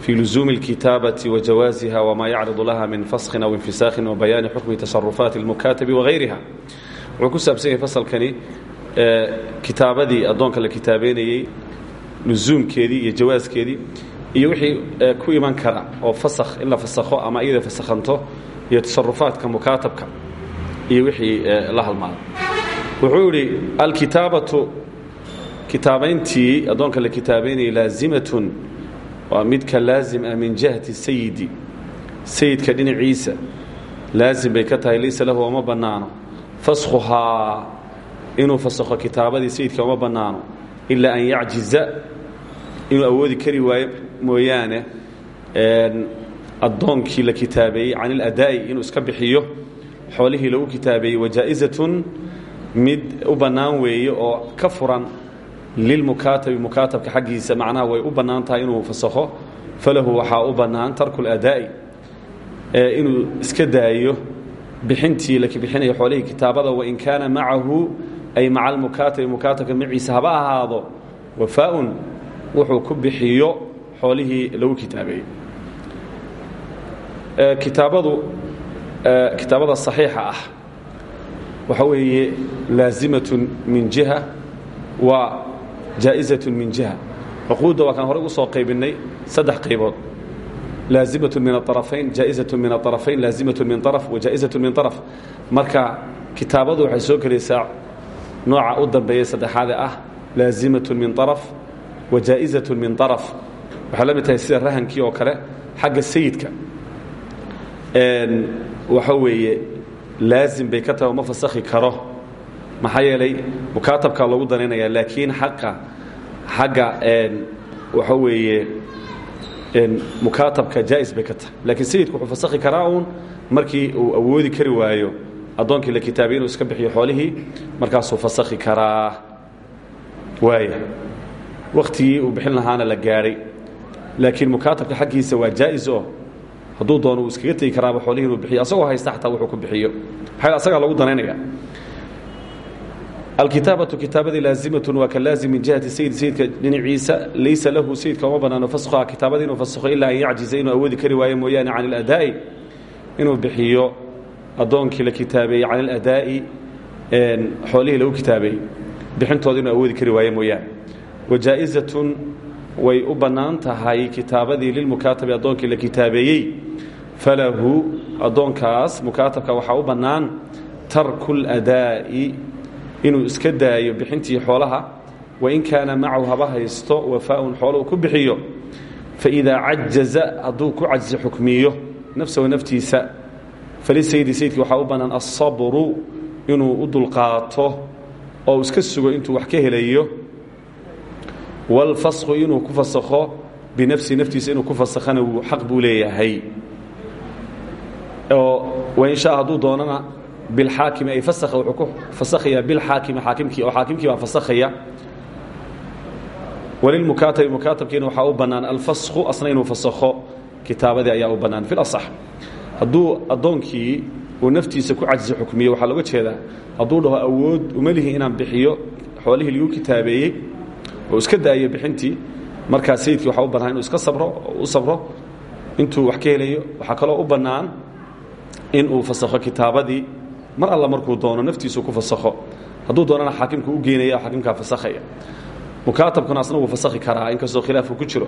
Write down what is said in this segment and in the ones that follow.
في لزوم الكتابة وجوازها وما يعرض لها من فسخ أو انفساخ وبيان حكم تصرفات المكاتب وغيرها wuxuu ku saabsan yahay fasalkani kitaabadii addoonka la kitaabeynayey lusuumkeedii iyo jawaaskeedii iyo wixii ku iman kara oo fasakh in la fasakho ama iyada fasakhanto iyo tasarufaadka mukaatabka iyo wixii la halmaado wuxuu yidhi alkitaabatu kitaabayntii addoonka la kitaabeynayay laazimatun waa midka laazim ah min jihati sayidi sayidka dhinaciisa laazim bay ka tahay laysa lahu uma bannaano. Faskhuhaa inuu fasakho kitaabadii sayidka uma bannaano. Ilaa an yacjiza inuu awoodi kari waayo mooyaane addoonkii la kitaabeeyey can iladaa'i inuu iska bixiyo. Xoolihii lagu kitaabeeyey wajaa'izatun mid u bannaan weeye oo ka furan lilmukaatabi mukaatabka xaggiisa macnaha way u bannaan tahay inuu fasakho falahu waxaa u bannaan tarku ladaa'i inuu iska daayo bixintii la bixinaya xoolihii kitaabada wain kaana macahu ay maca almukaatabi mukaatabka maciisa haba ahaado wafaaun wuxuu ku bixiyo xoolihii lagu kitaabeeyey kitaabadu kitaabada صaxiixa ah waxa weeye laazimatun min jiha waa jaa'izatun min jiha. Cuquudda waa kaan horey u soo qaybinay saddex qaybood. Laazimatun min aarafayn jaa'izatun min aarafayn laazimatun min araf wa jaa'izatun min araf marka kitaabadu waxay soo gelaysaa nooca u dambeeya saddexaade ah laazimatun min araf wa jaa'izatun min araf waxay la rahankii oo kale xagga sayidka. Waxa weeye laazim bay ka tahay oo karo maxaa yeelay mukaatabkaa loogu danaynaya laakiin xaqa xagga waxa weeye mukaatabka jaa'is bay ka tahay. Laakiin sayidku wuxuu fasakhi karaa uun markii uu awoodi kari waayo addoonkii la kitaabay inuu iska bixiyo xoolihii markaasuu fasakhi karaa. Waaya wakhtigii uu bixin lahaana la gaadhay laakiin mukaatabka xaggiisa waa jaa'is oo hadduu doono uu iskaga tegi karaaba xoolihii inuu bixiyo asagoo haysta xataa wuxuu ku bixiyo. Asagaa lagu danaynaya alkitaabatu kitaabadii laazimatun waa ka laazim min jihati sayid sayidka dhinaciisa. Laysa lahu sayidka uma bannaano faskhuha kitaabadii inuu fasakho ilaa an yacjiza inuu awoodi kari waayo mooyaane can iladaa'i inuu bixiyo addoonkii la kitaabeeyey can iladaa'i xoolihii lagu kitaabeeyey bixintooda inuu awoodi kari waayo mooyaane. Wajaa'izatun way u bannaan tahay kitaabadii lilmukaatabi addoonkii la kitaabeeyey falahu addoonkaas mukaatabka waxaa u bannaan tarku ladaa'i inuu iska daayo bixintii xoolaha wain kaana macahu haba haysto wafaaun xoolo uu ku bixiyo faidaa cajaza hadduu ku cajzi xukmiyo nafsahu naftiisa falisaydi sayidkii waxaa u bannaan alsabru inuu u dulqaato oo iska sugo intuu wax ka helayo wاlfaskhu inuu ku fasakho binafsi naftiisa inuu ku fasakhana xaq buu leeyahay. Oo wain shaa hadduu doonana bilxaakimi ay wuxuu ku fasakhayaa bilxaakimi xaakimkii oo xaakimkii baa fasakhaya walilmukaatabi mukaatabkiina waxaa u bannaan alfaskhu asna inuu fasakho kitaabadii ayaa u bannaan fi lasax hadduu addoonkii uu naftiisa ku cajsi xukmiyo waxaa looga jeedaa hadduu dhaho awood uma lihi inaan bixiyo xoolihii lagu kitaabeeyey oo iska daayo bixintii markaa sayidkii waxaa u bannaan inuu iska sabro u sabro intuu wax ka helayo waxaa kaloo u bannaan inuu fasakho kitaabadii mar alla markuu doono naftiisu ku fasakho. Hadduu doonana xaakimku u geynaya xaakimkaa fasakhaya. Mukaatabkuna asna wuu fasakhi karaa inkastoo khilaafku ku jiro.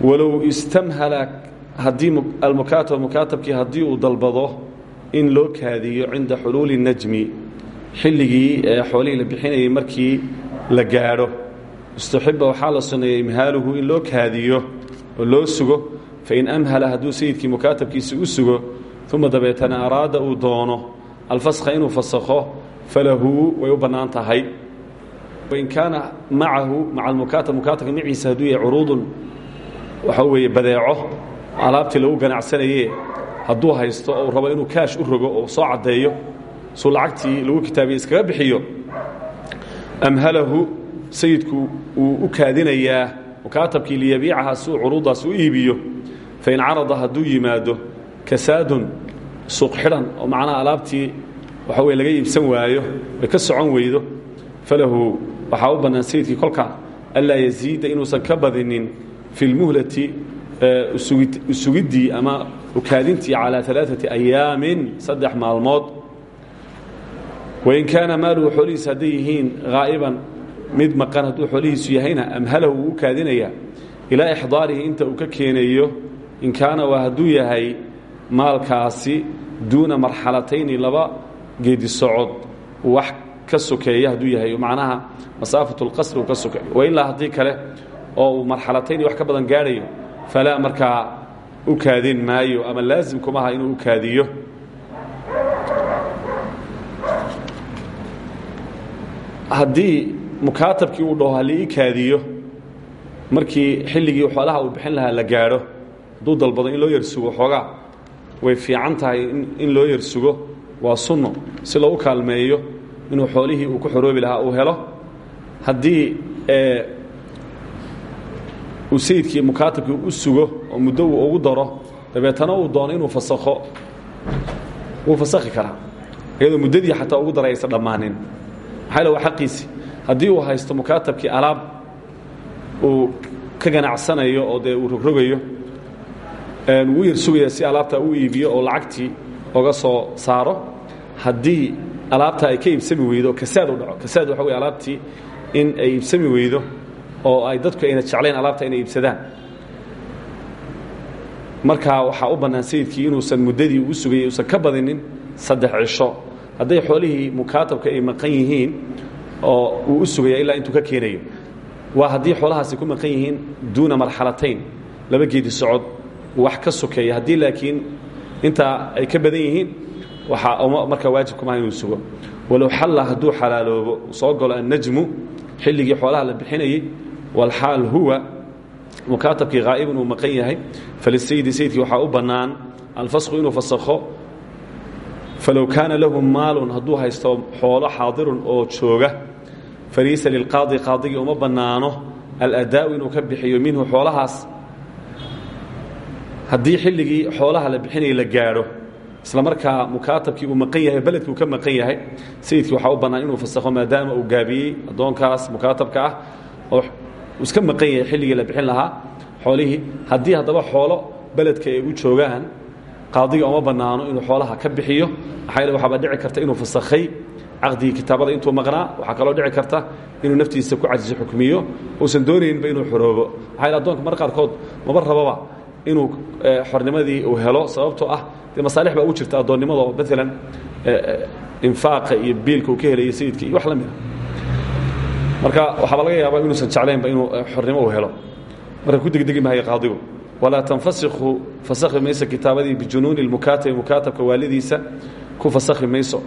Walow istamhala haddii almukaatab mukaatabkii haddii uu dalbado in loo kaadiyo cinda xuluuli najmi xilligii xoolihii la bixinayay markii la gaadho. Istaxiba waxaa la sunneeyey in loo kaadiyo oo loo sugo fain amhala hadduu sayidkii mukaatabkiisa u sugo uma dabeetana araada uu doono alfaskha inuu fasakho falahu way u bannaan tahay wain kaana macahu maca almukaatab mukaatabka maciisa hadduu yahay curuudun waxa weeye badeeco. lagu ganacsanaye hadduu haysto oo rabo inuu kaash u rogo oo soo caddeeyo. Suu lagu kitaabiye iskaga bixiyo. amhalahu sayidku u kaadinayaa mukaatabkii liyabiicaha si uu curuuddaas u iibiyo fain carada yimaado kasaadun suuq xidhan oo macnaha alaabtii waxa weye laga iibsan waayo ay ka socon weydo falahu waxaa u bannaan sayidkii kolkaa anlaa yaziida inuusan ka badinin fi lmuhlati usugiddii ama ukaadintii calaa alaaثati ayaamin saddex maalmood. Wain kaana maaluhu xoolihiisa hadday yihiin haa'iban mid maqan hadduu xoolihiisu yahayna amhalahu wuu u kaadinayaa ilaa inta uu in kaana waa hadduu yahay maalkaasi duuna marxalatayni laba geedi socod wax ka sokeeya hadduu yahay. Macnaha masaafatu اlqasri uu ka sokeeyo. Wailaa haddii kale oo uu wax ka badan gaadhayo falaa markaa u kaadin maayo ama laazim kumaha inuu kaadiyo. Haddii mukaatabkii uu dhaho kaadiyo markii xilligii xoolaha uu bixin lahaa la gaadho hadduu dalbado in loo yarsugo xoogaa way fiican tahay in loo yarsugo waa sunno. Si loogu kaalmeeyo inuu xoolihii uu ku xoroobi lahaa uu helo. Haddii uu sayidkii mukaatabkii u sugo oo muddo uu ugu daro dabeetana uu doono inuu fasakho. Wuu fasakhi karaa. Iyadoo muddadii xataa ugu daray aysan dhammaanin. Xaqiisi. Haddii uu haysto mukaatabkii alaab uu ka ganacsanayo oo dee uu rogrogayo wuu yar sugaya si alaabtaa u iibiyo oo lacagtii oga soo saaro haddii alaabtaa ay ka iibsami weydo kasaad u dhaco. Kasaad waxa wey alaabtii in ay iibsami weydo oo ay dadku ayna jeclayn alaabta inay iibsadaan. Markaa waxaa u bannaan sayidkii inuusan muddadii u sugayay uusan ka badinin saddex cisho. Hadday xoolihii mukaatabka ay maqan yihiin oo uu u sugaya ilaa intuu ka keenayo. Waa haddii xoolahaasi ku maqan yihiin duuna marxalatayn laba geedi socod wax ka sokeeya haddii laakiin intaa ay ka badan yihiin waxaa markaa waajib kumaha inuu sugo. Walow xalla hadduu xalaaloobo soo galo annajmu xilligii xoolaha la bixinayey walxaal huwa mukaatabkii haa'ibun uu maqan yahay falisayidi sayidkii waxaa u bannaan alfasku inuu fasakho falow kaana lahu maalun hadduu haysto xoolo xaadirun oo jooga faliisa lilqaadi qaadigii uma bannaano aladaa'u inuu ka bixiyo minhu xoolahaas haddii xilligii xoolaha la bixinaya la gaadho isla markaa mukaatabkii uu maqan yahay beledkii ka maqan yahay sayidkii waxaa u bannaan inuu fasakho maadaama uu gaabiyey addoonkaas mukaatabka ah oo iska maqan yahay xilligii la bixin lahaa. Xoolihii haddii haddaba xoolo beledka ay u joogaan qaadiga uma bannaano inuu xoolaha ka bixiyo. Maxaa yele waxaaba karta inuu fasakhay caqdigii kitaabada intuu maqnaa. Waxaa kaloo dhici karta inuu naftiisa ku cajisi xukmiyo. Uusan doonayninba inuu xoroobo. Maxaa addoonka mar qaarkood maba rababa inuu xornimadii uu helo sababtoo ah dee masaalix baa ugu jirta addoonnimada oo maalan infaaqa iyo biilka uu ka helayo sayidka iyo wax la mida marka waxaaba laga yaabaa inuusan jeclaynba inuu xornimo uu helo. Marka ku degdegi mahayo qaadigu. Walaa tanfasikhu fasakhi mayso kitaabadii bijunuuni lmukaatabi mukaatabka waalidiisa ku fasakhi mayso.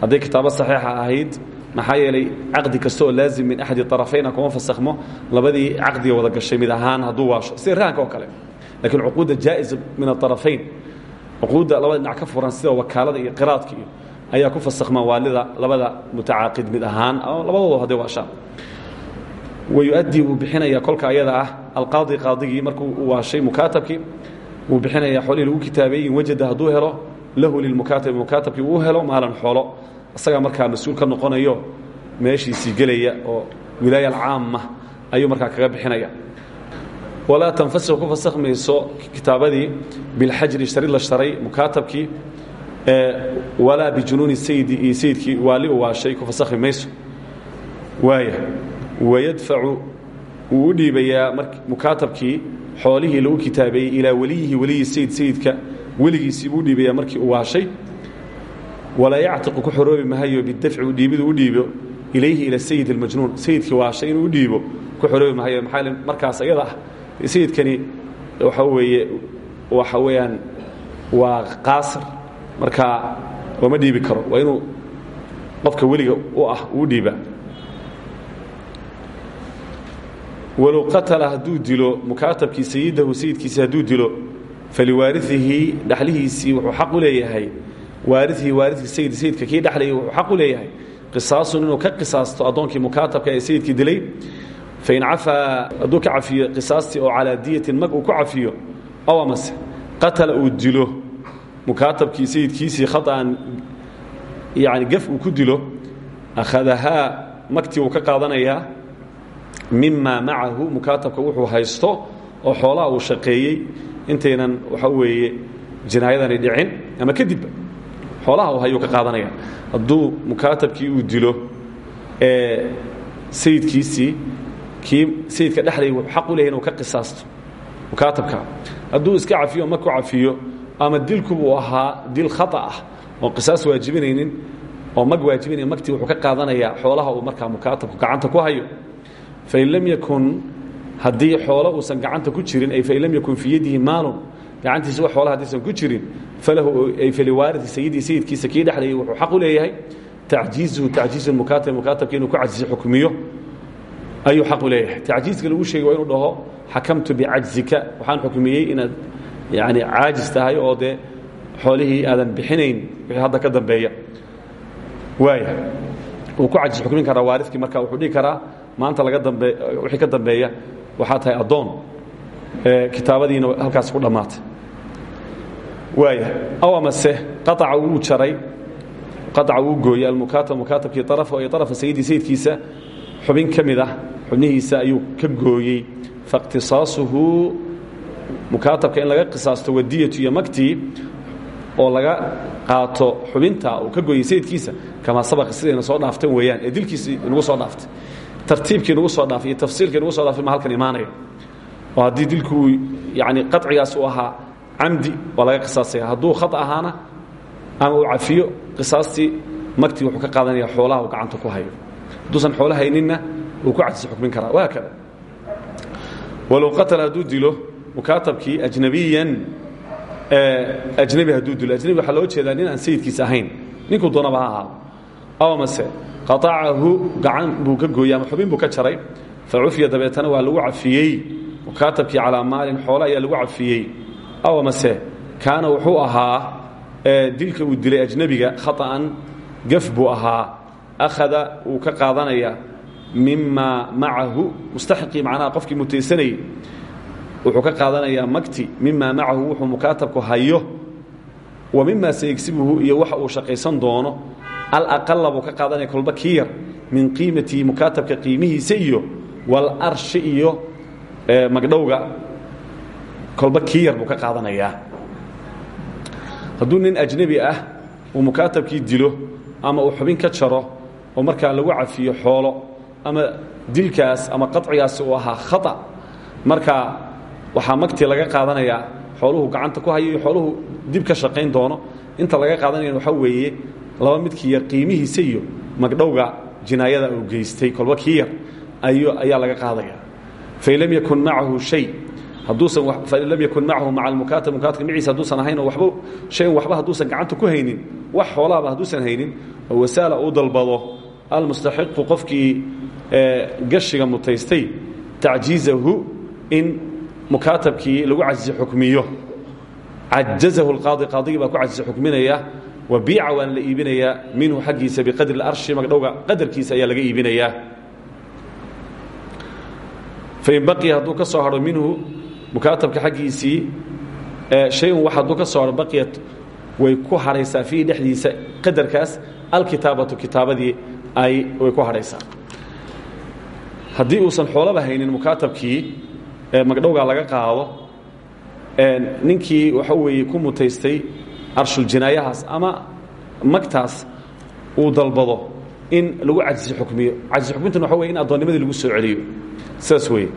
Hadday kitaabo saxiixa ahayd maxaa yeelay caqdi kasta oo laazim min axadi طarafayna kuma fasakhmo labadii caqdiga wada gashay mid ahaan hadduu waasho. Sida rahanka oo kale lakiin cuquudda jaa'iza min aطarafayn cuquudda labada dhinac ka furan sida wakaalada iyo qiraadka iyo ayaa ku fasakhma waalida labada mutacaaqid mid ahaan labadooda hadday waashaan wayu'addii wuu bixinayaa kolka ayada ah. Alqaadi qaadigii markuu u waashay mukaatabkii wuu bixinayaa xoolihii lagu kitaabeeyey in wajada hadduu helo lahu lilmukaatabi mukaatabkii uu helo maalan xoolo. Isagaa markaa mas'uul ka noqonayo meeshiisii gelaya oo wilaaya alcaama ayuu markaa kaga bixinaya walaa tanfasikhu ku fasakh mayso kitaabadii bilxajri sharid la sharay mukaatabkii walaa bijunuuni sayidi iyo sayidkii waali u waashay ku fasakhi mayso. Waaya wayadfacu wuu u dhiibayaa mukaatabkii xoolihii lagu kitaabeeyey ilaa weliyihi weliyi sayid sayidka weligiisii buu u dhiibayaa markii uu waashay. Walaa yactiqu ku xoroobi mahayo bidafci u dhiibidu u dhiibo ilayhi ila sayid almajnuun sayidkii waashay inuu u dhiibo ku xoroobi mahayo. Maxaa markaas ayada ah sayidkani waxa weeye waxa weeyaan waa qaasir. Markaa ooma dhiibi karo waa inuu qofka weliga u ah uu dhiibaa walow qatala hadduu dilo mukaatabkii sayidahu sayidkiisi hadduu dilo faliwaariihi dhexlihiisii wuxuu xaq u leeyahay. Waariihi waaridkii sayid sayidka kii dhexlayay wuxuu xaq u leeyahay. Qisaasun inuu ka qisaasto addoonkii mukaatabka ee dilay fain cafaa hadduu ka cafiyo qisaastii oo calaa diyatin mag uu ku cafiyo ow amase qatala uu dilo mukaatabkii sayidkiisii khaطan yani gaf uu ku dilo akhadahaa magtii uu ka qaadanayaa mima macahu mukaatabka wuxuu haysto oo xoolaha uu shaqeeyey intaynan waxa weeye jinaayadani dhicin ama kadibba xoolaha uu hayuu ka qaadanaya hadduu mukaatabkii uu dilo ee sayidkiisii kii sayidka dhexlay wuxuu xaq u leeyahy inuu ka qisaasto. Mukaatabka hadduu iska cafiyo ma ku cafiyo ama dilkubuu ahaa dil khata ah oon qisaas waajibinaynin oo mag waajibinaya magtii wuxuu ka qaadanayaa xoolaha uu markaa mukaatabku gacanta ku hayo. Fain lam yakun haddii xoolo uusan gacanta ku jirin ay fain lam yakun fii yadihi maalun gacantiisa wax xoolaha haddiisan ku jirin falahu ay faliwaarithi sayidii sayidkiisa kii dhexlayay wuxuu xaq u leeyahay tacjiizuhu tacjiizu mukaatab mukaatabka inuu ku cajisi xukmiyo ayuu xaq u leeyahay. Tacjiizka lagu sheegay waa inuu dhaho xakamtu bicajzika waxaan xukmiyey inaad yani caajis tahay oo dee xoolihii aadan bixinayn wixii hadda ka dambeeya. Waaya wuu ku cajis xukmin karaa waaridkii marka wuxuu dhihi karaa maanta laga dambe wixii ka dambeeya waxaa tahay addoon kitaabadiina halkaas ku dhammaatay waaya aw amase qaaca wuu jaray. Qaaca wuu gooyey. Almukaatab mukaatabkii arafa ay arafa sayidii sayidkiisa xubin ka mid ah xubnihiisa ayuu ka gooyey. Faاqtisaasuhu mukaatabka in laga qisaasto wadiyatu iyo magtii oo laga qaato xubinta uu ka gooyey sayidkiisa kamaa sabaqa sidayna soo dhaaftan weeyaan ee dilkiisii nagu soo dhaaftay tartiibkii nagu soo dhaafay iyo tafsiilkii nagu soo dhaafay ma halkan imaanaya. Oo haddii dilku yani qacigaas uu ahaa camdi waa laga qisaasaya. Hadduu khaa ahaana ama uu cafiyo qisaastii magtii wuxuu ka qaadanaya xoolaha uu gacanta ku hayo. Hadduusan xoolo wuu ku cajisi xukmin karaa. Wahaakada walow qatala hadduu dilo mukaatabkii ajnabiyan ajnabi hadduu dilo. Ajnabi waxaa loo jeedaa nin aan sayidkiisa ahayn. Ninkuu doonaba ha ahaado. Aw amase qaacahu gacan buu ka gooyey ama xubin buu ka jaray. Fa cufiya dabeetana waa lagu cafiyey. Mukaatabkii calaa maalin xoole ayaa lagu cafiyey. Aw amase kaana wuxuu ahaa dilka uu dilay ajnebiga khaطa'an gaf buu ahaa. Akhada wuu ka qaadanaya mima macahu mustaxiqii macnaha qofkii mutaysanayey wuxuu ka qaadanayaa magti mima macahu wuxuu mukaatabku hayo wa mima sayegsibuhu iyo waxa uu shaqaysan doono alaqala buu ka qaadanaya kolba kii yar min qiimatii mukaatabka qiimihiisa iyo walarshi iyo magdhowga kolba kii yar buu ka qaadanayaa. Hadduu nin ajnebi ah uu mukaatabkii dilo ama uu xubin ka jaro oo markaa lagu cafiyo xoolo ama dilkaas ama qacigaasi uu ahaa khata. Marka waxaa magtii laga qaadanayaa xooluhu gacanta ku hayo iyo xooluhu dib ka shaqayn doono. Inta laga qaadanaya waxaa weeye laba midkii yar qiimihiisa iyo magdhowga jinaayada uu geystay kolba kii yar ayaa laga qaadaya. Fain lam yakun macahu shay hadduusan fain lam yakun macahu maca almukaatab mukaatabka maciisa hadduusan ahayn oo waba shayan waxba hadduusan gacanta ku haynin wax xoolaaba hadduusan haynin oo wasaala uu dalbado almustaxiqu qofkii gashiga mutaystay tacjiizahu in mukaatabkii lagu cajisi xukmiyo. Cajazahu اlqaadi qaadigii baa ku cajisi xukminaya. Wa biica waana la iibinayaa minhu xaggiisa biqadri اlarshi magdhowga qadarkiisa ayaa laga iibinayaa fain baqiya hadduu ka soo minhu mukaatabka xaggiisii shay-un wax hadduu ka soo baqiyat way ku hadhaysaa fiihi dhexdiisa qadarkaas. Alkitaabatu kitaabadii ay way ku hadhaysaa haddii uusan xoolaba haynin mukaatabkii magdhowgaa laga qaado ninkii waxa weeye ku mutaystay arshuljinaayahaas ama magtaas uu dalbado in lagu cajisi xukmiyo. Cajisi xukmintan waxa wey in addoonnimadii lagu soo celiyo. Sidaas weye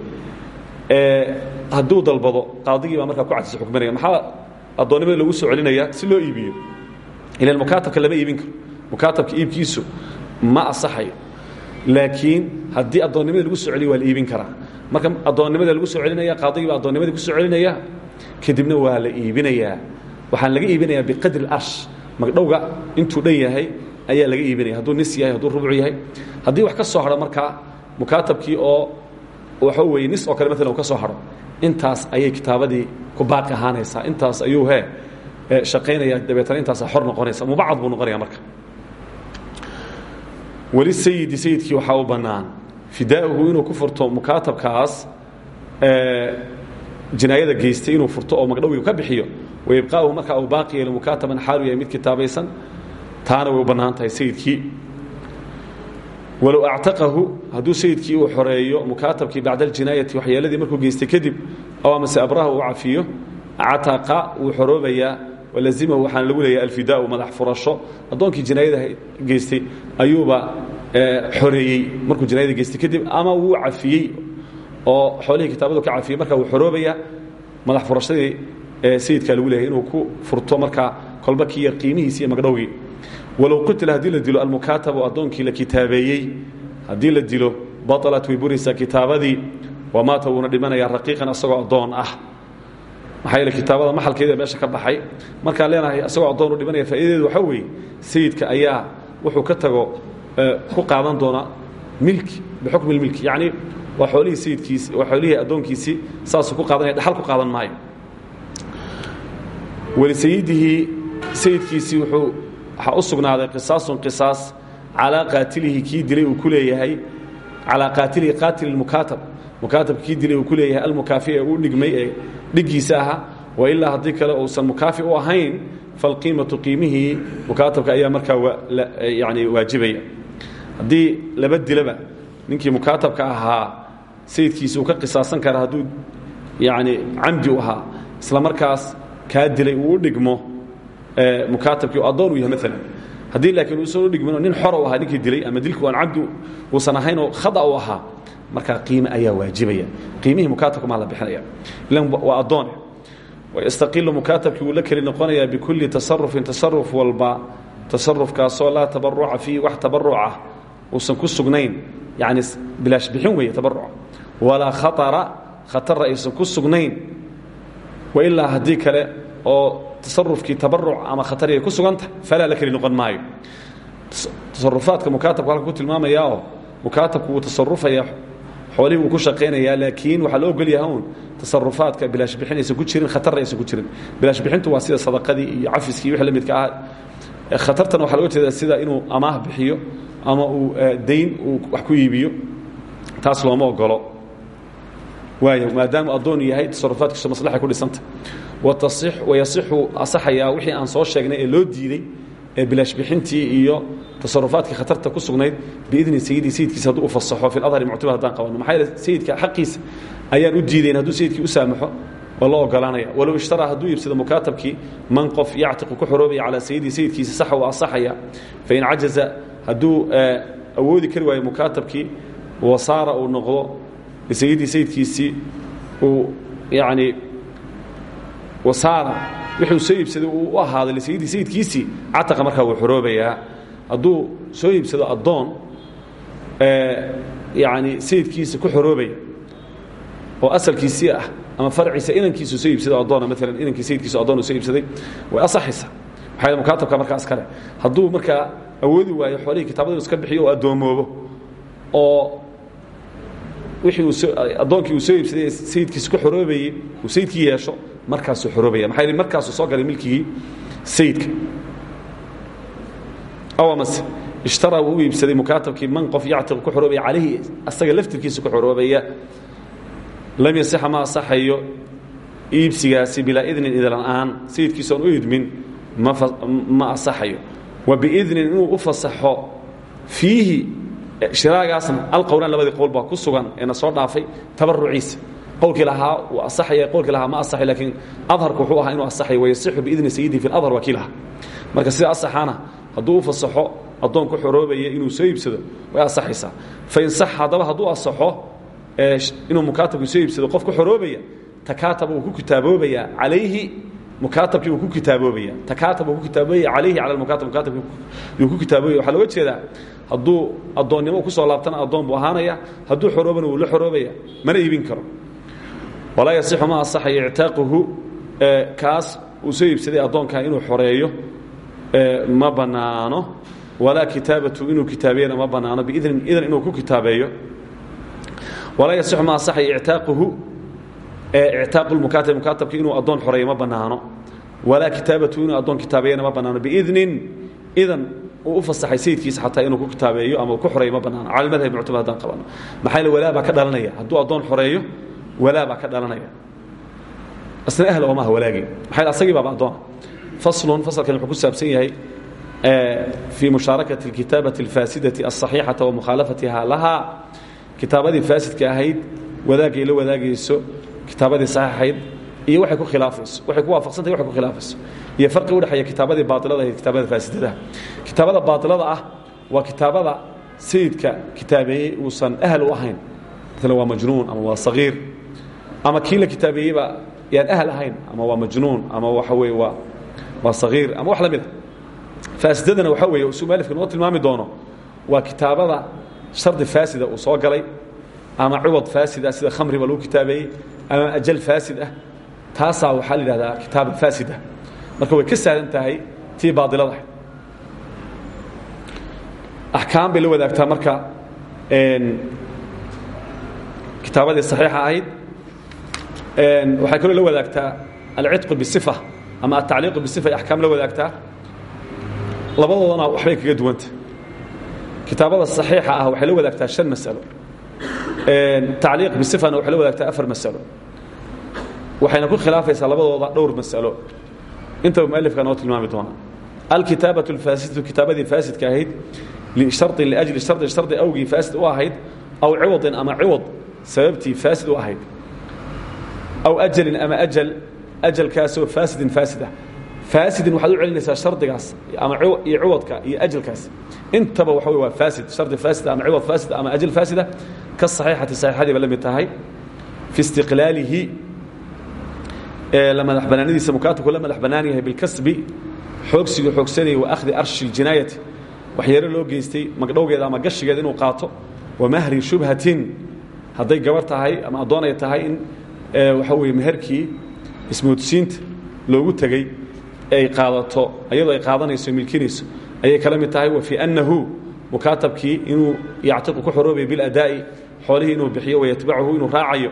hadduu dalbado qaadigii baa markaa ku cajisi xukminaya. Maxaa addoonnimadii lagu soo celinaya si loo iibiyo? Ilan mukaatabka lama iibin karo. Mukaatabka iibkiisu ma asaxayo laakiin haddii addoonnimadii lagu soo celiyo waa la iibin karaa. Marka addoonnimada lagu soo celinaya qaadigii baa addoonnimadii ku soo celinaya kadibna waa la iibinayaa. Waxaan laga iibinayaa biqadri arsh magdhowga intuu dhan yahay ayaa laga iibinaya hadduu nis yahay hadduu rubuc yahay. Haddii wax ka soo haro markaa mukaatabkii oo waxa weeye nis oo kale maalan uu ka soo haro intaas ayay kitaabadii ku baaqi ahaanaysaa. Intaas ayuu he shaqaynaya dabeetana intaasa xor noqonaysa mubacad buu noqonaya marka weli sayidi sayidkii waxaa u bannaan. Fidaa'uhu inuu ku furto mukaatabkaas jinaayada geystay inuu furto oo magdhowgii ka bixiyo. Waibqaa'uhu markaa uu baaqi yeelo mukaataban xaalu yahay mid kitaabaysan taana way u tahay sayidkii walow actaqahu hadduu sayidkii uu xoreeyo mukaatabkii bacda aljinaayati waxyeeladii markuu geystay kadib amase abraha uu cafiyo cataqa wuu xoroobayaa walazimahu waxaana lagu leeyahay alfidaau madax furasho. Addoonkii jinaayada geystay ayuuba xoreeyey. Markuu jinaayada geystay kadib ama wuu cafiyey oo xoolihii kitaabadu ka cafiyey. Markaa wuu xoroobayaa madax furashadii sayidkaa lagu leeyahay inuu ku furto markaa kolba kiiyo qiimihiisi iyo magdhowgii. Walow qutila haddii la dilo almukaatabu addoonkii la kitaabeeyey haddii la dilo baalat way buraysaa kitaabadii. Wamaata wuuna dhimanayaa raqiiqan asagoo addoon ah maxaa kitaabada maxalkeeda meesha ka baxay. Markaan leenahay asagoo addoon u dhimanaya faa'idadeedu waxaa weeye sayidka ayaa wuxuu ka tago ku qaadan doona milki bixukmi lmilki yacni waa xoolihii sayidkiisi waa xoolihii addoonkiisii saasuu ku qaadanaya dhaxal ku qaadan maayo. Walisayidihii sayidkiisii wuxuu waxaa u sugnaaday qisaasun qisaas calaa qaatilihi kii dilay uu ku leeyahay calaa qaatilihi qaatil mukaatab mukaatabka kii dilay uu ku leeyahay almukaafi ee uu dhigmay ee dhiggiisa ahaa wa ilaa haddii kale uusan mukaafi u ahayn falqiimatu qiimihii mukaatabka ayaa markaa yani waajibaya. Haddii laba dilaba ninkii mukaatabka ahaa sayidkiisa uu ka qisaasan kara hadduu yani camdi u ahaa isla markaas kaa dilay uu u dhigmo mukaatabkii addoon uu yahay maalan haddii laakiin uusan u dhigmino nin xor u ahaa ninkii dilay ama dilku aan camdi uusan ahayn oo khada u ahaa markaa qiime ayaa waajibaya. Qiimihii mukaatabka maa la bixinaya. Ilan waa addoone wayastaqilu mukaatabkii wuu la keli noqonayaa bikulli tasarufin tasaruf walba. Tasarufkaasoo laa tabaruca fiihi wax tabarucah uusan ku sugnayn. Yani bilaash bixin weeye tabaruca walaa khaطara khatarra aysan ku sugnayn. Wailaa haddii kale oo tasarufkii tabaruc ama khatar ay ku sugantahay falaa la keli noqon maayo. Tasarufaadka mukaatabka halka ku tilmaamayaoo mukaatabku wuu tasarufaya xoolihii wuu ku shaqaynayaa laakiin waxaa loo ogol yahay uun tasarufaadka bilaash bixin aysan ku jirin khatarna aysan ku jirin. Bilaash bixintu waa sida sadaqadii iyo cafiskii wixii la midka ah khatartan waxaa loga jeedaa sida inuu amaah bixiyo ama uu dayn uu wax ku iibiyo. Taas looma ogolo waaya maadaamuu addoon yahay tasarufaadkiisu maslaxay ku dhisanta. Wayasixu asaxayaa wixii aan soo sheegnay ee loo diiday ee bilaash bixintii iyo tasarufaadkii khatarta ku sugnayd biidni sayidii sayidkiisa hadduu fasaxo fi ladhari muctabar haddaan qabanno. Maxaa sayidka xaqiisa ayaan u diidayn hadduu sayidkii u saamaxo waa loo ogolaanaya walow hadduu iibsado mukaatabkii man qof yactiqu ku xoroobaya calaa sayidii sayidkiisa saxa u asaxaya fain cajaza hadduu awoodi kari waayo mukaatabkii wasaara uu noqdo lisayidii sayidkiisii uu yacni wasaara. Wuxuu soo iibsaday uu u ahaaday lisayidii sayidkiisii cataqa markaa wuu xoroobayaa hadduu soo iibsado addoon yani sayidkiisa ku xoroobaya oo asalkiisii ah ama farciisa inankiisu soo iibsado addoona maalan inankii sayidkiisu addoon soo iibsaday way asaxaysa maxaa mukaatabka markaas kale hadduu markaa awoodi waayo xoolihii kitaabada iska bixiyo oo addoommoobo oo wixii uu soo iibsaday sayidkiisa ku xoroobayey uu sayidkii yeesho markaasuu xoroobaya maxaa yidhi markaasuu soo galay milkigii sayidka. Aw amase ishtaraa wuu u iibsaday man qof yactiqu ku xoroobaya calayhi asaga laftirkiisa ku xoroobaya lam yasixa ma asaxayo iibsigaasi bilaa idnin idlan-aan sayidkiisa oon idmin ma asaxayo. Wa biidnin inuu u fasaxo fiihi shiraagaasna alqowlaan labadii qowl baa ku sugan eena soo dhaafay tabaruciisa qowlkii lahaa wuu asaxaya qowlkii lahaa ma asaxay laakiin adharku wuxuu ahaa inuu asaxayo wayasixu biidni sayidii fi ladhar waa kii lahaa. Marka sida asaxaana hadduu u fasaxo addoon ku xoroobaya inuu soo iibsado way asaxaysaa. Fain sax haddaba hadduu asaxo inuu mukaatabku soo iibsado qof ku xoroobaya takaataba wuu ku kitaaboobaya calayhi mukaatabkii wuu ku kitaaboobaya takaataba wuu ku kitaabooya calayhi cala mukaatab mukaatabkii wuu ku kitaabooya waxaa looga jeedaa hadduu addoonnimo ku soo laabtana addoon buu ahaanaya hadduu xoroobana wuu la xoroobaya mana iibin karo. Walaa yasixu ma asaxayo ictaaquhu kaas uu soo iibsaday addoonkaa inuu xoreeyo ma bannaano. Walaa kitaabatu inuu kitaabeeyana ma bannaano biidnin idan inuu ku kitaabeeyo. Walaa yasixu ma asaxayo ictaaquhu ictaaqu lmukaatab mukaatabka inuu addoon xoreeyo ma bannaano. Walaa kitaabatu inuu addoon kitaabeeyana ma bannaano. Biidnin idan uu u fasaxay sayidkiisa xataa inuu ku kitaabeeyo ama ku xoreeyo ma bannaano. Cala madhab muctamad haddaan qabano maxaa yeele walaa baa ka dhalanaya? Hadduu addoon xoreeyo walaa baa ka dhalanaya. Asna ahl oo maaha walaagii maxaa yeele asagii baaba addoona faslun fasalkan wuxuu ku saabsan yahay fii mushaarakati alkitaabati alfaasidati alصaxiixata wa mukhaalafatiha lahaa. Kitaabadii faasidka ahayd wadaagay la wadaagayso kitaabadii saxiixayd iyo waxay ku khilaafayso waxay ku waafaqsantahay waxay ku khilaafayso. Iyo farqi u dhexeeya kitaabadii baatilada ahayd kitaabada faasidadaha kitaabada baatilada ah waa kitaabada sayidka kitaabeeyey uusan ahal u ahayn. Maalan waa majnuun ama waa sagiir ama kii la kitaabeeyeyba yaan ahal ahayn ama waa majnuun ama waxa weeye waa waa sagiir ama wax la mid a faasidadana waxaa weeye usuu maalifka noo tilmaami doono waa kitaabada shardi faasida uu soo galay ama ciwad faasid ah sida khamriba lagu kitaabeeyey ama ajal faasid ah taasaa waxaa la yidhahdaa kitaaba faasida marka way ka sahlan tahay tii baadilada. Axkaam bay la wadaagtaa marka kitaabadii saxiixa ahayd. Waxay kaloo la wadaagtaa alcidqu bisifa ama altacliiqu bisifa ay axkaam la wadaagtaa. Labadoodana waxbay kaga duwanta kitaabada صaxiixa ah waxay la wadaagtaa شhan masalo tacliiq bisifana waxay la wadaagtaa afar masalo. Waxayna ku khilaafaysaa labadooda dhowr masalo. Intaba mualifka noo tilmaami doona alkitaabaة اfaasidu kitaabadii faasidka ahayd liari liajli hari shardi awgii faasid u ahayd aw ciwadin ama ciwad sababtii faasid u ahayd. Aw ajalin ama ajal ajalkaasoo faasidin faasid ah faasidin waxaad u celinaysaa shardigaas ama iyo ciwadka iyo ajalkaas. Intaba waxa waa faasid hardi faasid ama ciwad faasid ama ajal faasida ka saxiixati saxiixadii ba tahay. Fi istiqlaalihi la madax banaanadiisa mukaatabku la madax bannaan yahay wa akhdi arshi ljinaayati. Waxyeelo loo geystay magdhowgeeda ama gashigeeda inuu qaato. Wa mahri shubhatin hadday gabar tahay ama addoon ay tahay in waxa weeye meherkii ismoodsiinta loogu tegey ay qaadato ayadoo ay qaadanayso milkinayso. Ayay kala mid tahay wa fii annahu mukaatabkii inuu yactiqu ku xoroobaya biladaa'i xoolihii inuu bixiyo wayatbacuhu inuu raacayo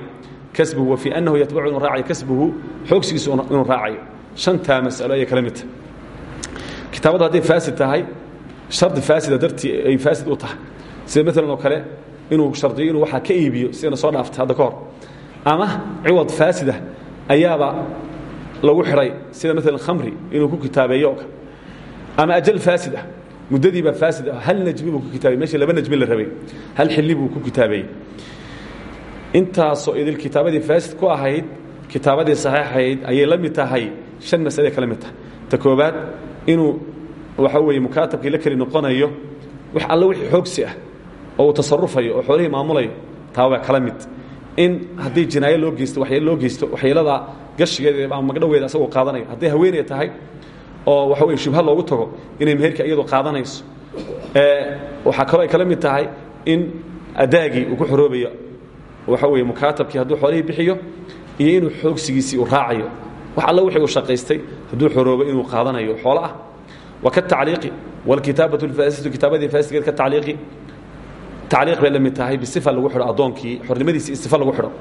kasbuhu wa fii annahu yatbacu inuu raacayo kasbuhu xoogsigiisu inuu raacayo. Shantaa mas'alo ayay kala mid tahay. Kitaabaddu hadday faasid tahay shardi faasida dartii ay faasid u tahay. Sida maalan oo kale inuu shardiyo inuu waxaa ka iibiyo sidana soo dhaaftay hadda ka hor. Ama ciwad faasidah ayaaba lagu xidhay sida maalan khamri inuu ku kitaabeeyo. Ama ajal faasid ah muddadiibaa faasid ah hal najmi buu ku kitaabey meeshii laba najmi la rabay hal xilli buu ku kitaabeeyey intaasoo idil kitaabadii faasid ku ahayd kitaabadii saxiixahayd ayay la mid tahay shan masale kala mid tahay ta koobaad inuu waxa weeye mukaatabkii la keli noqonayo wax alle wixii xoogsi ah oo uu tasarufayo oo xoolihii maamulayo taa waa kala mid in haddii jinaayo loo geysto waxyeelo loo geysto waxyeeladaa gashigeeda ama magdhoweeda asagoo qaadanayo hadday haweeney tahay oo waxa weye shubha loogu tago inay meherka iyadu qaadanayso. Waxaa kaloo ay kala mid tahay in adaagii uu ku xoroobayo. Waxa weye mukaatabkii hadduu xoolihii bixiyo iyo inuu xoogsigiisii uu raacayo. Wax alle wixii uu shaqaystay hadduu xoroobo inuu qaadanayo xoolo ah. Wa katacliiqi walkitaabatu lfaasidu kitaabadii faasigeed ka tacliiqi. Tacliiq bay la mid tahay bisifa lagu xidho addoonkii xornimadiisii sifa lagu xidho.